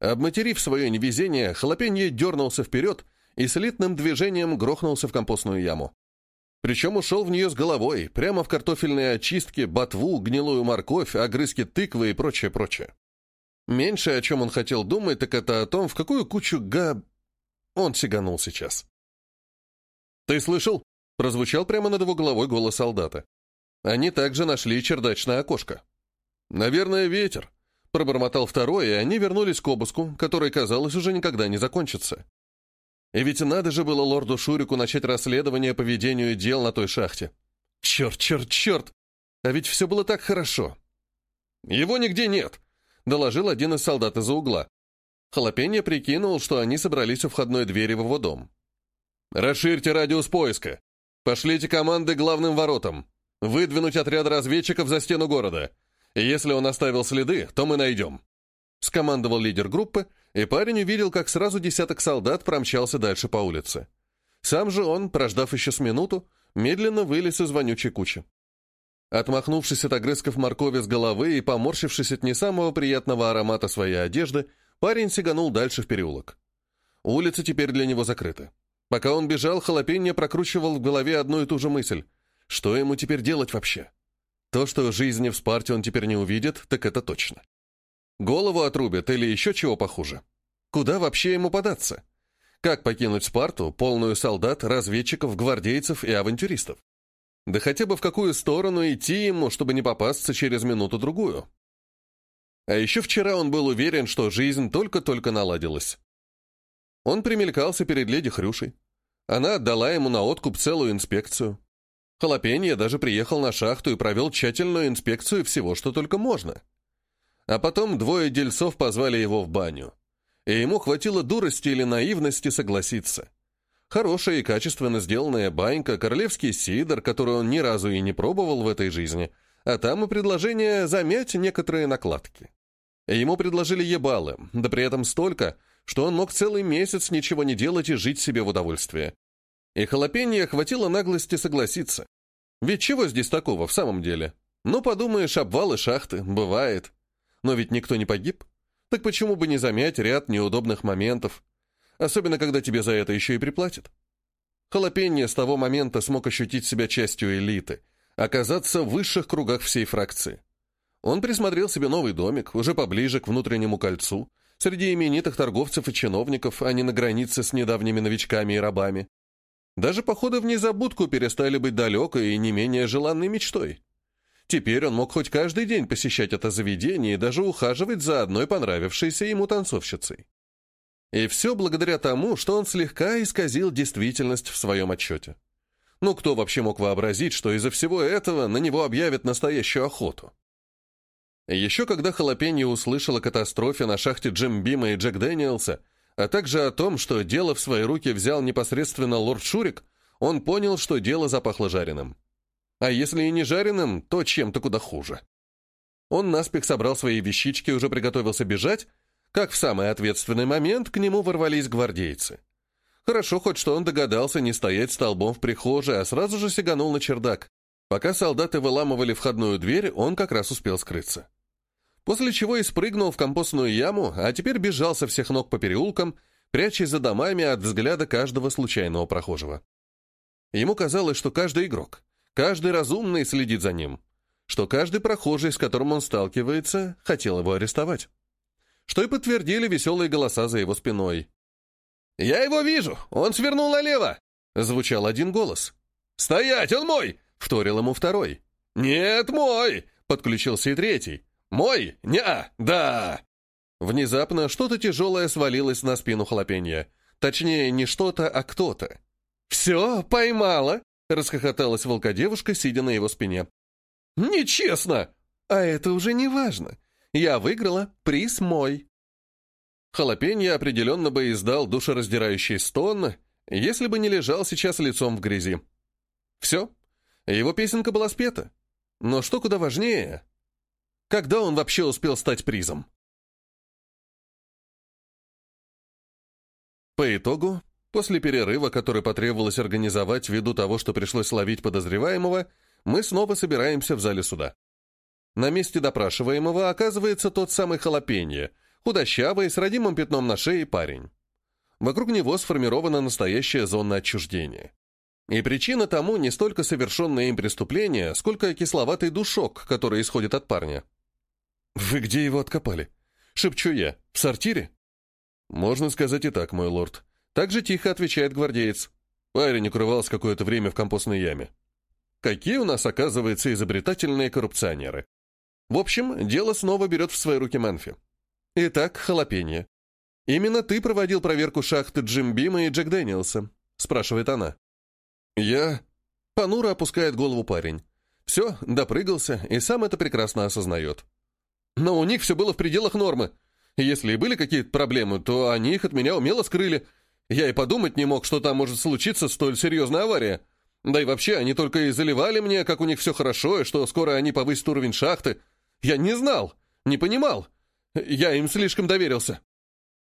A: Обматерив свое невезение, Халапенье дернулся вперед и слитным движением грохнулся в компостную яму. Причем ушел в нее с головой, прямо в картофельные очистки, ботву, гнилую морковь, огрызки тыквы и прочее-прочее. Меньше, о чем он хотел думать, так это о том, в какую кучу га... Он сиганул сейчас. «Ты слышал?» — прозвучал прямо над его головой голос солдата. Они также нашли чердачное окошко. «Наверное, ветер», — пробормотал второй, и они вернулись к обыску, который, казалось, уже никогда не закончится. И ведь надо же было лорду Шурику начать расследование по ведению дел на той шахте. Черт, черт, черт! А ведь все было так хорошо. Его нигде нет, доложил один из солдат из-за угла. Халапенья прикинул, что они собрались у входной двери в его дом. «Расширьте радиус поиска. Пошлите команды главным воротам. Выдвинуть отряд разведчиков за стену города. Если он оставил следы, то мы найдем». Скомандовал лидер группы, и парень увидел, как сразу десяток солдат промчался дальше по улице. Сам же он, прождав еще с минуту, медленно вылез из вонючей кучи. Отмахнувшись от огрызков моркови с головы и поморщившись от не самого приятного аромата своей одежды, парень сиганул дальше в переулок. Улица теперь для него закрыта. Пока он бежал, Халапенья прокручивал в голове одну и ту же мысль. Что ему теперь делать вообще? То, что жизни в Спарте он теперь не увидит, так это точно. Голову отрубят или еще чего похуже. Куда вообще ему податься? Как покинуть Спарту, полную солдат, разведчиков, гвардейцев и авантюристов? Да хотя бы в какую сторону идти ему, чтобы не попасться через минуту-другую? А еще вчера он был уверен, что жизнь только-только наладилась. Он примелькался перед леди Хрюшей. Она отдала ему на откуп целую инспекцию. Халапенья даже приехал на шахту и провел тщательную инспекцию всего, что только можно. А потом двое дельцов позвали его в баню. И ему хватило дурости или наивности согласиться. Хорошая и качественно сделанная банька, королевский сидр, который он ни разу и не пробовал в этой жизни, а там и предложение замять некоторые накладки. Ему предложили ебалы, да при этом столько, что он мог целый месяц ничего не делать и жить себе в удовольствие. И халапенья хватило наглости согласиться. Ведь чего здесь такого в самом деле? Ну, подумаешь, обвалы шахты, бывает. Но ведь никто не погиб. Так почему бы не замять ряд неудобных моментов? Особенно, когда тебе за это еще и приплатят. Халапенья с того момента смог ощутить себя частью элиты, оказаться в высших кругах всей фракции. Он присмотрел себе новый домик, уже поближе к внутреннему кольцу, среди именитых торговцев и чиновников, а не на границе с недавними новичками и рабами. Даже походы в незабудку перестали быть далекой и не менее желанной мечтой. Теперь он мог хоть каждый день посещать это заведение и даже ухаживать за одной понравившейся ему танцовщицей. И все благодаря тому, что он слегка исказил действительность в своем отчете. Ну, кто вообще мог вообразить, что из-за всего этого на него объявят настоящую охоту? Еще когда Халапеньо услышал о катастрофе на шахте Джим Бима и Джек Дэниелса, а также о том, что дело в свои руки взял непосредственно лорд Шурик, он понял, что дело запахло жареным. А если и не жареным, то чем-то куда хуже. Он наспех собрал свои вещички и уже приготовился бежать, как в самый ответственный момент к нему ворвались гвардейцы. Хорошо хоть что он догадался не стоять столбом в прихожей, а сразу же сиганул на чердак. Пока солдаты выламывали входную дверь, он как раз успел скрыться. После чего и спрыгнул в компостную яму, а теперь бежал со всех ног по переулкам, прячась за домами от взгляда каждого случайного прохожего. Ему казалось, что каждый игрок, Каждый разумный следит за ним, что каждый прохожий, с которым он сталкивается, хотел его арестовать. что и подтвердили веселые голоса за его спиной. «Я его вижу! Он свернул налево!» — звучал один голос. «Стоять, он мой!» — вторил ему второй. «Нет, мой!» — подключился и третий. «Мой? Не-а! Да!» Внезапно что-то тяжелое свалилось на спину хлопенья. Точнее, не что-то, а кто-то. «Все, поймала!» — расхохоталась волкодевушка, сидя на его спине. «Нечестно!» «А это уже не важно. Я выиграла, приз мой». Халапенья определенно бы издал душераздирающий стон, если бы не лежал сейчас лицом в грязи. Все, его песенка была спета. Но что куда важнее, когда он вообще успел стать призом? По итогу, после перерыва, который потребовалось организовать ввиду того, что пришлось ловить подозреваемого, мы снова собираемся в зале суда. На месте допрашиваемого оказывается тот самый Халапенье, худощавый, с родимым пятном на шее парень. Вокруг него сформирована настоящая зона отчуждения. И причина тому не столько совершенное им преступление, сколько кисловатый душок, который исходит от парня. «Вы где его откопали?» — шепчу я. «В сортире?» «Можно сказать и так, мой лорд». Так же тихо отвечает гвардеец. Парень укрывался какое-то время в компостной яме. Какие у нас, оказывается, изобретательные коррупционеры. В общем, дело снова берет в свои руки Манфи. Итак, халапенье. Именно ты проводил проверку шахты Джим Бима и Джек Дэниелса? Спрашивает она. Я... Понуро опускает голову парень. Все, допрыгался, и сам это прекрасно осознает. Но у них все было в пределах нормы. Если и были какие-то проблемы, то они их от меня умело скрыли. Я и подумать не мог, что там может случиться столь серьезная авария. Да и вообще, они только и заливали мне, как у них все хорошо, и что скоро они повысят уровень шахты. Я не знал, не понимал. Я им слишком доверился».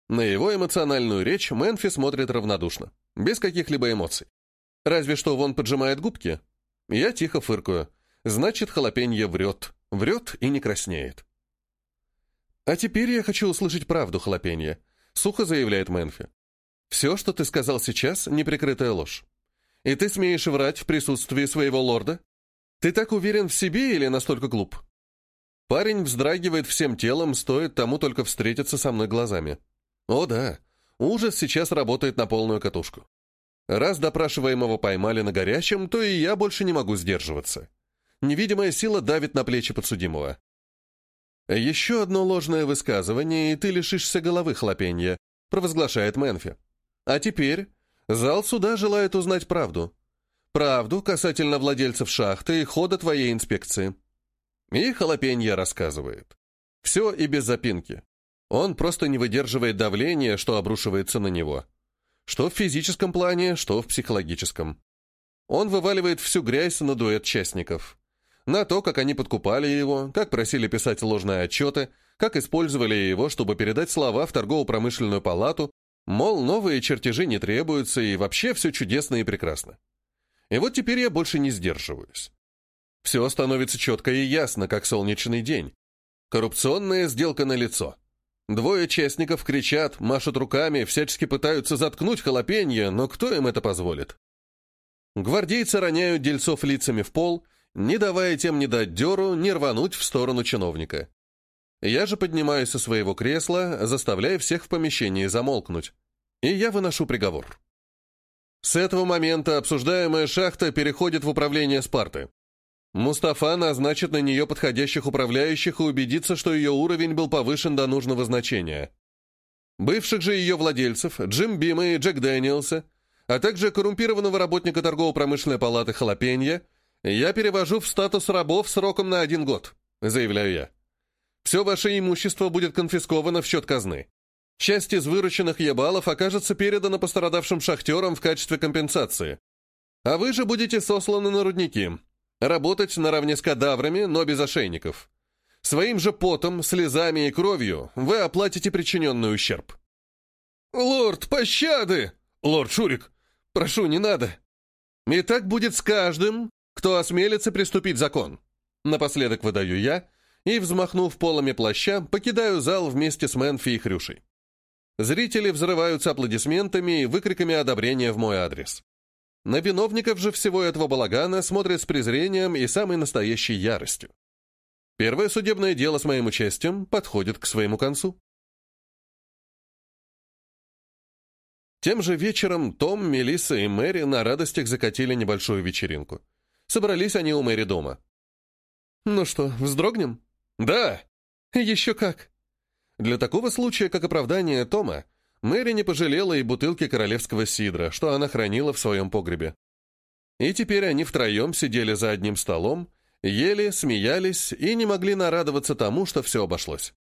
A: На его эмоциональную речь Мэнфи смотрит равнодушно, без каких-либо эмоций. Разве что вон поджимает губки. Я тихо фыркаю. Значит, халапенье врет. Врет и не краснеет. «А теперь я хочу услышать правду, халапенье», — сухо заявляет Мэнфи. «Все, что ты сказал сейчас, — неприкрытая ложь. И ты смеешь врать в присутствии своего лорда? Ты так уверен в себе или настолько глуп?» Парень вздрагивает всем телом, стоит тому только встретиться со мной глазами. О да, ужас сейчас работает на полную катушку. Раз допрашиваемого поймали на горячем, то и я больше не могу сдерживаться. Невидимая сила давит на плечи подсудимого. «Еще одно ложное высказывание, и ты лишишься головы хлопенья», провозглашает Мэнфи. «А теперь зал суда желает узнать правду. Правду касательно владельцев шахты и хода твоей инспекции». И Халапенья рассказывает. Все и без запинки. Он просто не выдерживает давления, что обрушивается на него. Что в физическом плане, что в психологическом. Он вываливает всю грязь на дуэт частников. На то, как они подкупали его, как просили писать ложные отчеты, как использовали его, чтобы передать слова в торгово-промышленную палату, мол, новые чертежи не требуются и вообще все чудесно и прекрасно. И вот теперь я больше не сдерживаюсь. Все становится четко и ясно, как солнечный день. Коррупционная сделка на лицо. Двое частников кричат, машут руками, всячески пытаются заткнуть халапенье, но кто им это позволит? Гвардейцы роняют дельцов лицами в пол, не давая тем ни дать деру, ни рвануть в сторону чиновника. Я же поднимаюсь со своего кресла, заставляя всех в помещении замолкнуть. И я выношу приговор. С этого момента обсуждаемая шахта переходит в управление Спарты. Мустафа назначит на нее подходящих управляющих и убедится, что ее уровень был повышен до нужного значения. Бывших же ее владельцев, Джим Бима и Джек Дэниелса, а также коррумпированного работника торгово-промышленной палаты Халапенья, я перевожу в статус рабов сроком на один год, заявляю я. Все ваше имущество будет конфисковано в счет казны. Часть из вырученных ебалов окажется передана пострадавшим шахтерам в качестве компенсации. А вы же будете сосланы на рудники, Работать наравне с кадаврами, но без ошейников. Своим же потом, слезами и кровью вы оплатите причиненный ущерб. «Лорд, пощады!» «Лорд Шурик, прошу, не надо!» «И так будет с каждым, кто осмелится приступить закон». Напоследок выдаю я и, взмахнув полами плаща, покидаю зал вместе с Мэнфи и Хрюшей. Зрители взрываются аплодисментами и выкриками одобрения в мой адрес. На виновников же всего этого балагана смотрят с презрением и самой настоящей яростью. Первое судебное дело с моим участием подходит к своему концу. Тем же вечером Том, Мелисса и Мэри на радостях закатили небольшую вечеринку. Собрались они у Мэри дома. «Ну что, вздрогнем?»
B: «Да!»
A: «Еще как!» Для такого случая, как оправдание Тома, Мэри не пожалела и бутылки королевского сидра, что она хранила в своем погребе. И теперь они втроем сидели за одним столом, ели, смеялись и не могли нарадоваться тому, что все обошлось.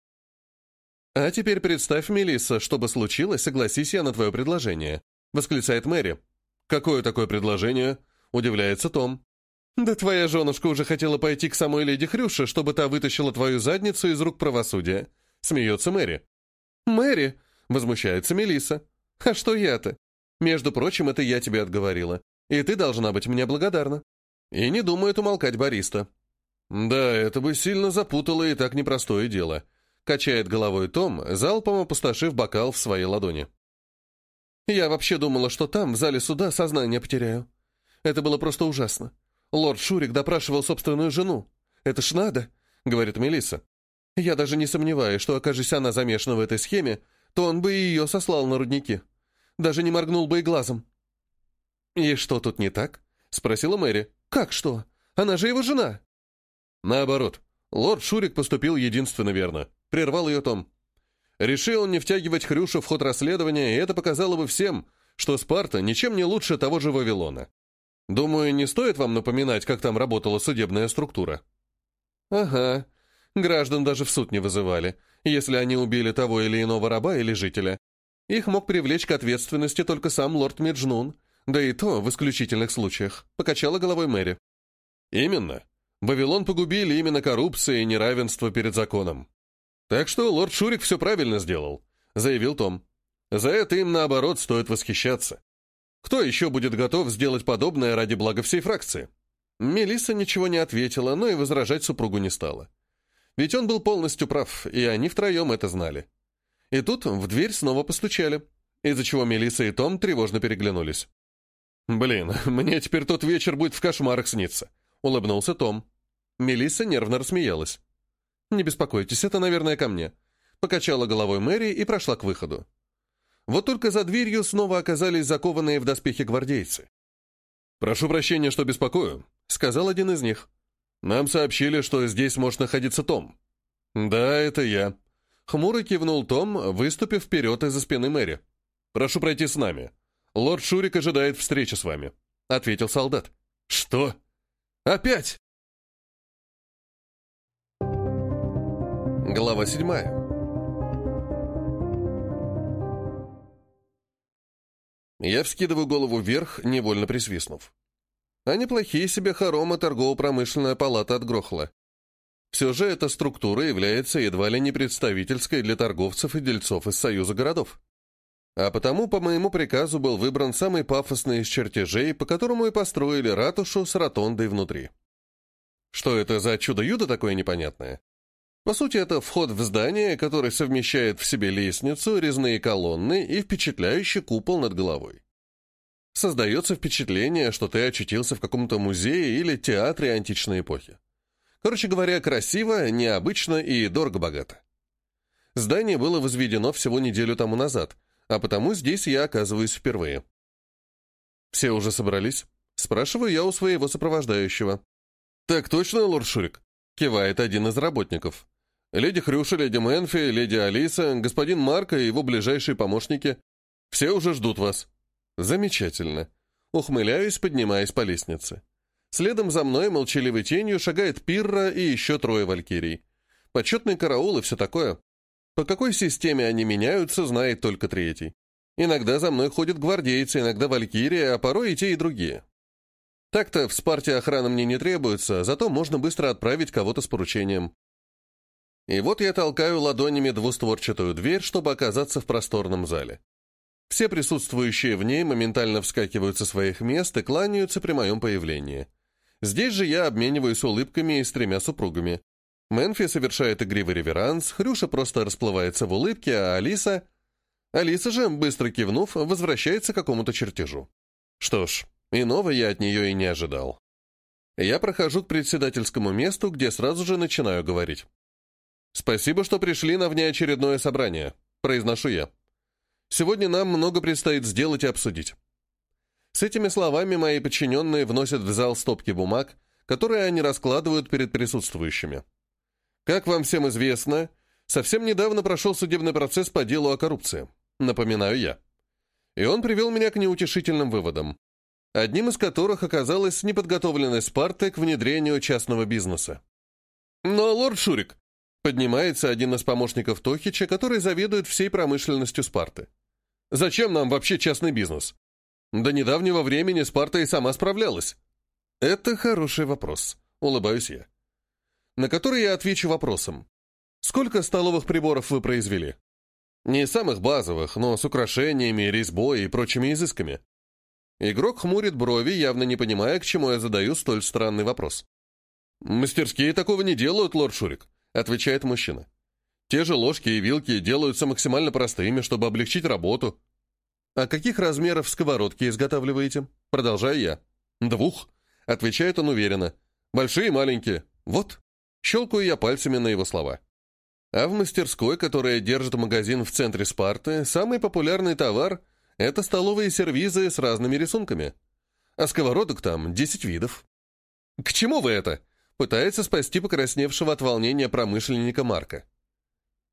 A: «А теперь представь, Мелисса, что бы случилось, согласись я на твое предложение», — восклицает Мэри. «Какое такое предложение?» — удивляется Том. «Да твоя женушка уже хотела пойти к самой леди Хрюше, чтобы та вытащила твою задницу из рук правосудия», — смеется Мэри. «Мэри!» — возмущается Мелисса. «А что я-то? Между прочим, это я тебе отговорила, и ты должна быть мне благодарна». И не думает умолкать бариста. «Да, это бы сильно запутало и так непростое дело», Качает головой Том, залпом опустошив бокал в своей ладони. Я вообще думала, что там, в зале суда, сознание потеряю. Это было просто ужасно. Лорд Шурик допрашивал собственную жену. Это ж надо, говорит Мелисса. Я даже не сомневаюсь, что, окажись она замешана в этой схеме, то он бы ее сослал на рудники. Даже не моргнул бы и глазом. «И что тут не так?» — спросила Мэри. «Как что? Она же его жена!» «Наоборот. Лорд Шурик поступил единственно верно. Прервал ее Том. Решил он не втягивать Хрюшу в ход расследования, и это показало бы всем, что Спарта ничем не лучше того же Вавилона. Думаю, не стоит вам напоминать, как там работала судебная структура. Ага. Граждан даже в суд не вызывали, если они убили того или иного раба или жителя. Их мог привлечь к ответственности только сам лорд Меджнун, да и то в исключительных случаях, покачала головой Мэри. Именно. Вавилон погубили именно коррупция и неравенство перед законом. «Так что лорд Шурик все правильно сделал», — заявил Том. «За это им, наоборот, стоит восхищаться. Кто еще будет готов сделать подобное ради блага всей фракции?» Мелисса ничего не ответила, но и возражать супругу не стала. Ведь он был полностью прав, и они втроем это знали. И тут в дверь снова постучали, из-за чего Мелисса и Том тревожно переглянулись. «Блин, мне теперь тот вечер будет в кошмарах сниться», — улыбнулся Том. Мелисса нервно рассмеялась. «Не беспокойтесь, это, наверное, ко мне». Покачала головой Мэри и прошла к выходу. Вот только за дверью снова оказались закованные в доспехи гвардейцы. «Прошу прощения, что беспокою», — сказал один из них. «Нам сообщили, что здесь может находиться Том». «Да, это я». Хмуро кивнул Том, выступив вперед из-за спины Мэри. «Прошу пройти с нами. Лорд Шурик ожидает встречи с вами», — ответил солдат. «Что? Опять?» Глава седьмая. Я вскидываю голову вверх, невольно присвистнув. А неплохие себе хоромы торгово-промышленная палата отгрохла. Все же эта структура является едва ли не представительской для торговцев и дельцов из Союза городов. А потому по моему приказу был выбран самый пафосный из чертежей, по которому и построили ратушу с ротондой внутри. Что это за чудо-юдо такое непонятное? По сути, это вход в здание, который совмещает в себе лестницу, резные колонны и впечатляющий купол над головой. Создается впечатление, что ты очутился в каком-то музее или театре античной эпохи. Короче говоря, красиво, необычно и дорого-богато. Здание было возведено всего неделю тому назад, а потому здесь я оказываюсь впервые. «Все уже собрались?» — спрашиваю я у своего сопровождающего. «Так точно, лорд Шурик?» — кивает один из работников. Леди Хрюша, леди Мэнфи, леди Алиса, господин Марко и его ближайшие помощники. Все уже ждут вас. Замечательно. Ухмыляюсь, поднимаясь по лестнице. Следом за мной молчаливой тенью шагает Пирра и еще трое валькирий. Почетный караул и все такое. По какой системе они меняются, знает только третий. Иногда за мной ходят гвардейцы, иногда валькирии, а порой и те, и другие. Так-то в Спарте охрана мне не требуется, зато можно быстро отправить кого-то с поручением. И вот я толкаю ладонями двустворчатую дверь, чтобы оказаться в просторном зале. Все присутствующие в ней моментально вскакивают со своих мест и кланяются при моем появлении. Здесь же я обмениваюсь улыбками с тремя супругами. Мэнфи совершает игривый реверанс, Хрюша просто расплывается в улыбке, а Алиса... Алиса же, быстро кивнув, возвращается к какому-то чертежу. Что ж, иного я от нее и не ожидал. Я прохожу к председательскому месту, где сразу же начинаю говорить. «Спасибо, что пришли на внеочередное собрание», — произношу я. Сегодня нам много предстоит сделать и обсудить». С этими словами мои подчиненные вносят в зал стопки бумаг, которые они раскладывают перед присутствующими. Как вам всем известно, совсем недавно прошел судебный процесс по делу о коррупции. Напоминаю я. И он привел меня к неутешительным выводам, одним из которых оказалась неподготовленность Спарты к внедрению частного бизнеса. Но, лорд Шурик, поднимается один из помощников Тохича, который заведует всей промышленностью Спарты. Зачем нам вообще частный бизнес? До недавнего времени Спарта и сама справлялась. Это хороший вопрос, улыбаюсь я на который я отвечу вопросом. Сколько столовых приборов вы произвели? Не самых базовых, но с украшениями, резьбой и прочими изысками. Игрок хмурит брови, явно не понимая, к чему я задаю столь странный вопрос. «Мастерские такого не делают, лорд Шурик», — отвечает мужчина. «Те же ложки и вилки делаются максимально простыми, чтобы облегчить работу». «А каких размеров сковородки изготавливаете?» Продолжаю я. «Двух», — отвечает он уверенно. «Большие и маленькие. Вот». Щелкаю я пальцами на его слова. А в мастерской, которая держит магазин в центре Спарты, самый популярный товар — это столовые сервизы с разными рисунками. А сковородок там 10 видов. «К чему вы это?» — пытается спасти покрасневшего от волнения промышленника Марка.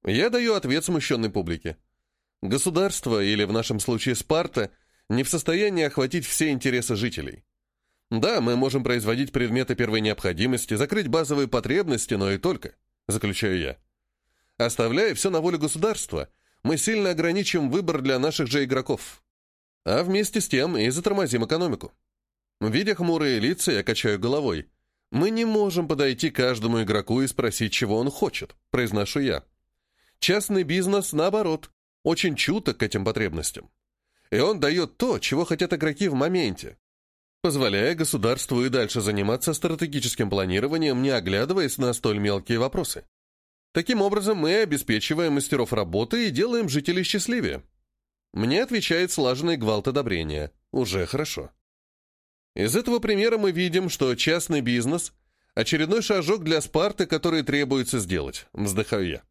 A: Я даю ответ смущенной публике. Государство, или в нашем случае Спарта, не в состоянии охватить все интересы жителей. Да, мы можем производить предметы первой необходимости, закрыть базовые потребности, но и только, заключаю я. Оставляя все на волю государства, мы сильно ограничим выбор для наших же игроков. А вместе с тем и затормозим экономику. Видя хмурые лица, я качаю головой. Мы не можем подойти каждому игроку и спросить, чего он хочет, произношу я. Частный бизнес, наоборот, очень чуток к этим потребностям. И он дает то, чего хотят игроки в моменте, позволяя государству и дальше заниматься стратегическим планированием, не оглядываясь на столь мелкие вопросы. Таким образом, мы обеспечиваем мастеров работы и делаем жителей счастливее. Мне отвечает слаженный гвалт одобрения. Уже хорошо. Из этого примера мы видим, что частный бизнес – очередной шажок для Спарты, который требуется сделать, вздыхаю я.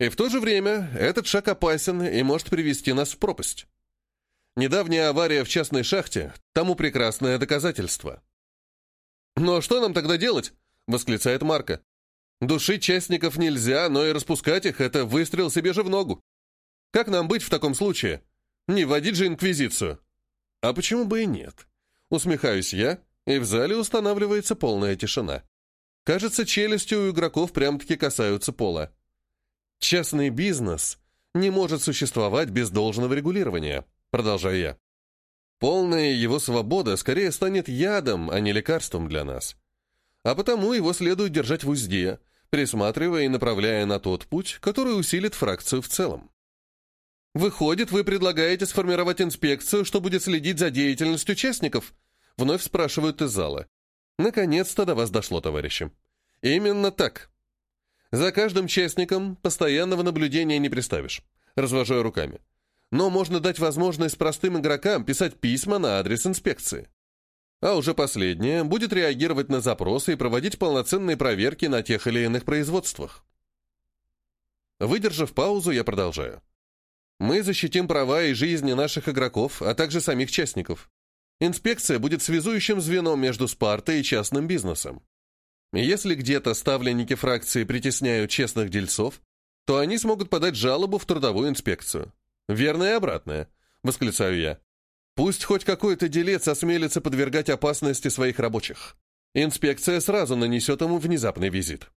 A: И в то же время этот шаг опасен и может привести нас в пропасть. Недавняя авария в частной шахте – тому прекрасное доказательство. «Но что нам тогда делать?» – восклицает Марка. «Душить частников нельзя, но и распускать их – это выстрел себе же в ногу. Как нам быть в таком случае? Не вводить же инквизицию?» «А почему бы и нет?» Усмехаюсь я, и в зале устанавливается полная тишина. Кажется, челюсти у игроков прям-таки касаются пола. Частный бизнес не может существовать без должного регулирования. Продолжаю я. Полная его свобода скорее станет ядом, а не лекарством для нас. А потому его следует держать в узде, присматривая и направляя на тот путь, который усилит фракцию в целом. «Выходит, вы предлагаете сформировать инспекцию, что будет следить за деятельностью участников?» Вновь спрашивают из зала. «Наконец-то до вас дошло, товарищи». «Именно так. За каждым частником постоянного наблюдения не представишь». Развожу я руками но можно дать возможность простым игрокам писать письма на адрес инспекции. А уже последнее будет реагировать на запросы и проводить полноценные проверки на тех или иных производствах. Выдержав паузу, я продолжаю. Мы защитим права и жизни наших игроков, а также самих частников. Инспекция будет связующим звеном между Спартой и частным бизнесом. Если где-то ставленники фракции притесняют честных дельцов, то они смогут подать жалобу в трудовую инспекцию. «Верно и обратное», — восклицаю я. «Пусть хоть какой-то делец осмелится подвергать опасности своих рабочих. Инспекция сразу нанесет ему внезапный визит».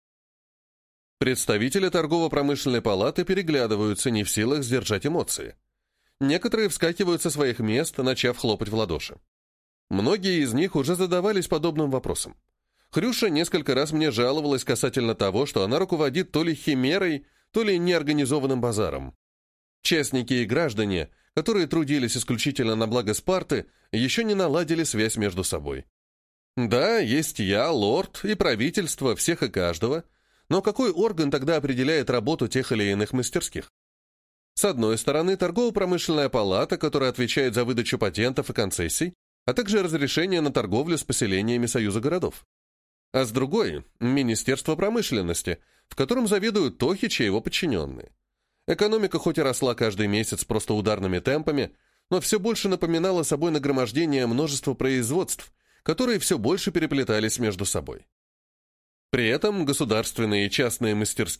A: Представители торгово-промышленной палаты переглядываются, не в силах сдержать эмоции. Некоторые вскакивают со своих мест, начав хлопать в ладоши. Многие из них уже задавались подобным вопросом. Хрюша несколько раз мне жаловалась касательно того, что она руководит то ли химерой, то ли неорганизованным базаром. Частники и граждане, которые трудились исключительно на благо Спарты, еще не наладили связь между собой. Да, есть я, лорд и правительство всех и каждого, но какой орган тогда определяет работу тех или иных мастерских? С одной стороны, торгово-промышленная палата, которая отвечает за выдачу патентов и концессий, а также разрешение на торговлю с поселениями Союза городов. А с другой – Министерство промышленности, в котором заведуют Тохич и его подчиненные. Экономика хоть и росла каждый месяц просто ударными темпами, но все больше напоминала собой нагромождение множества производств, которые все больше переплетались между собой. При этом государственные и частные мастерские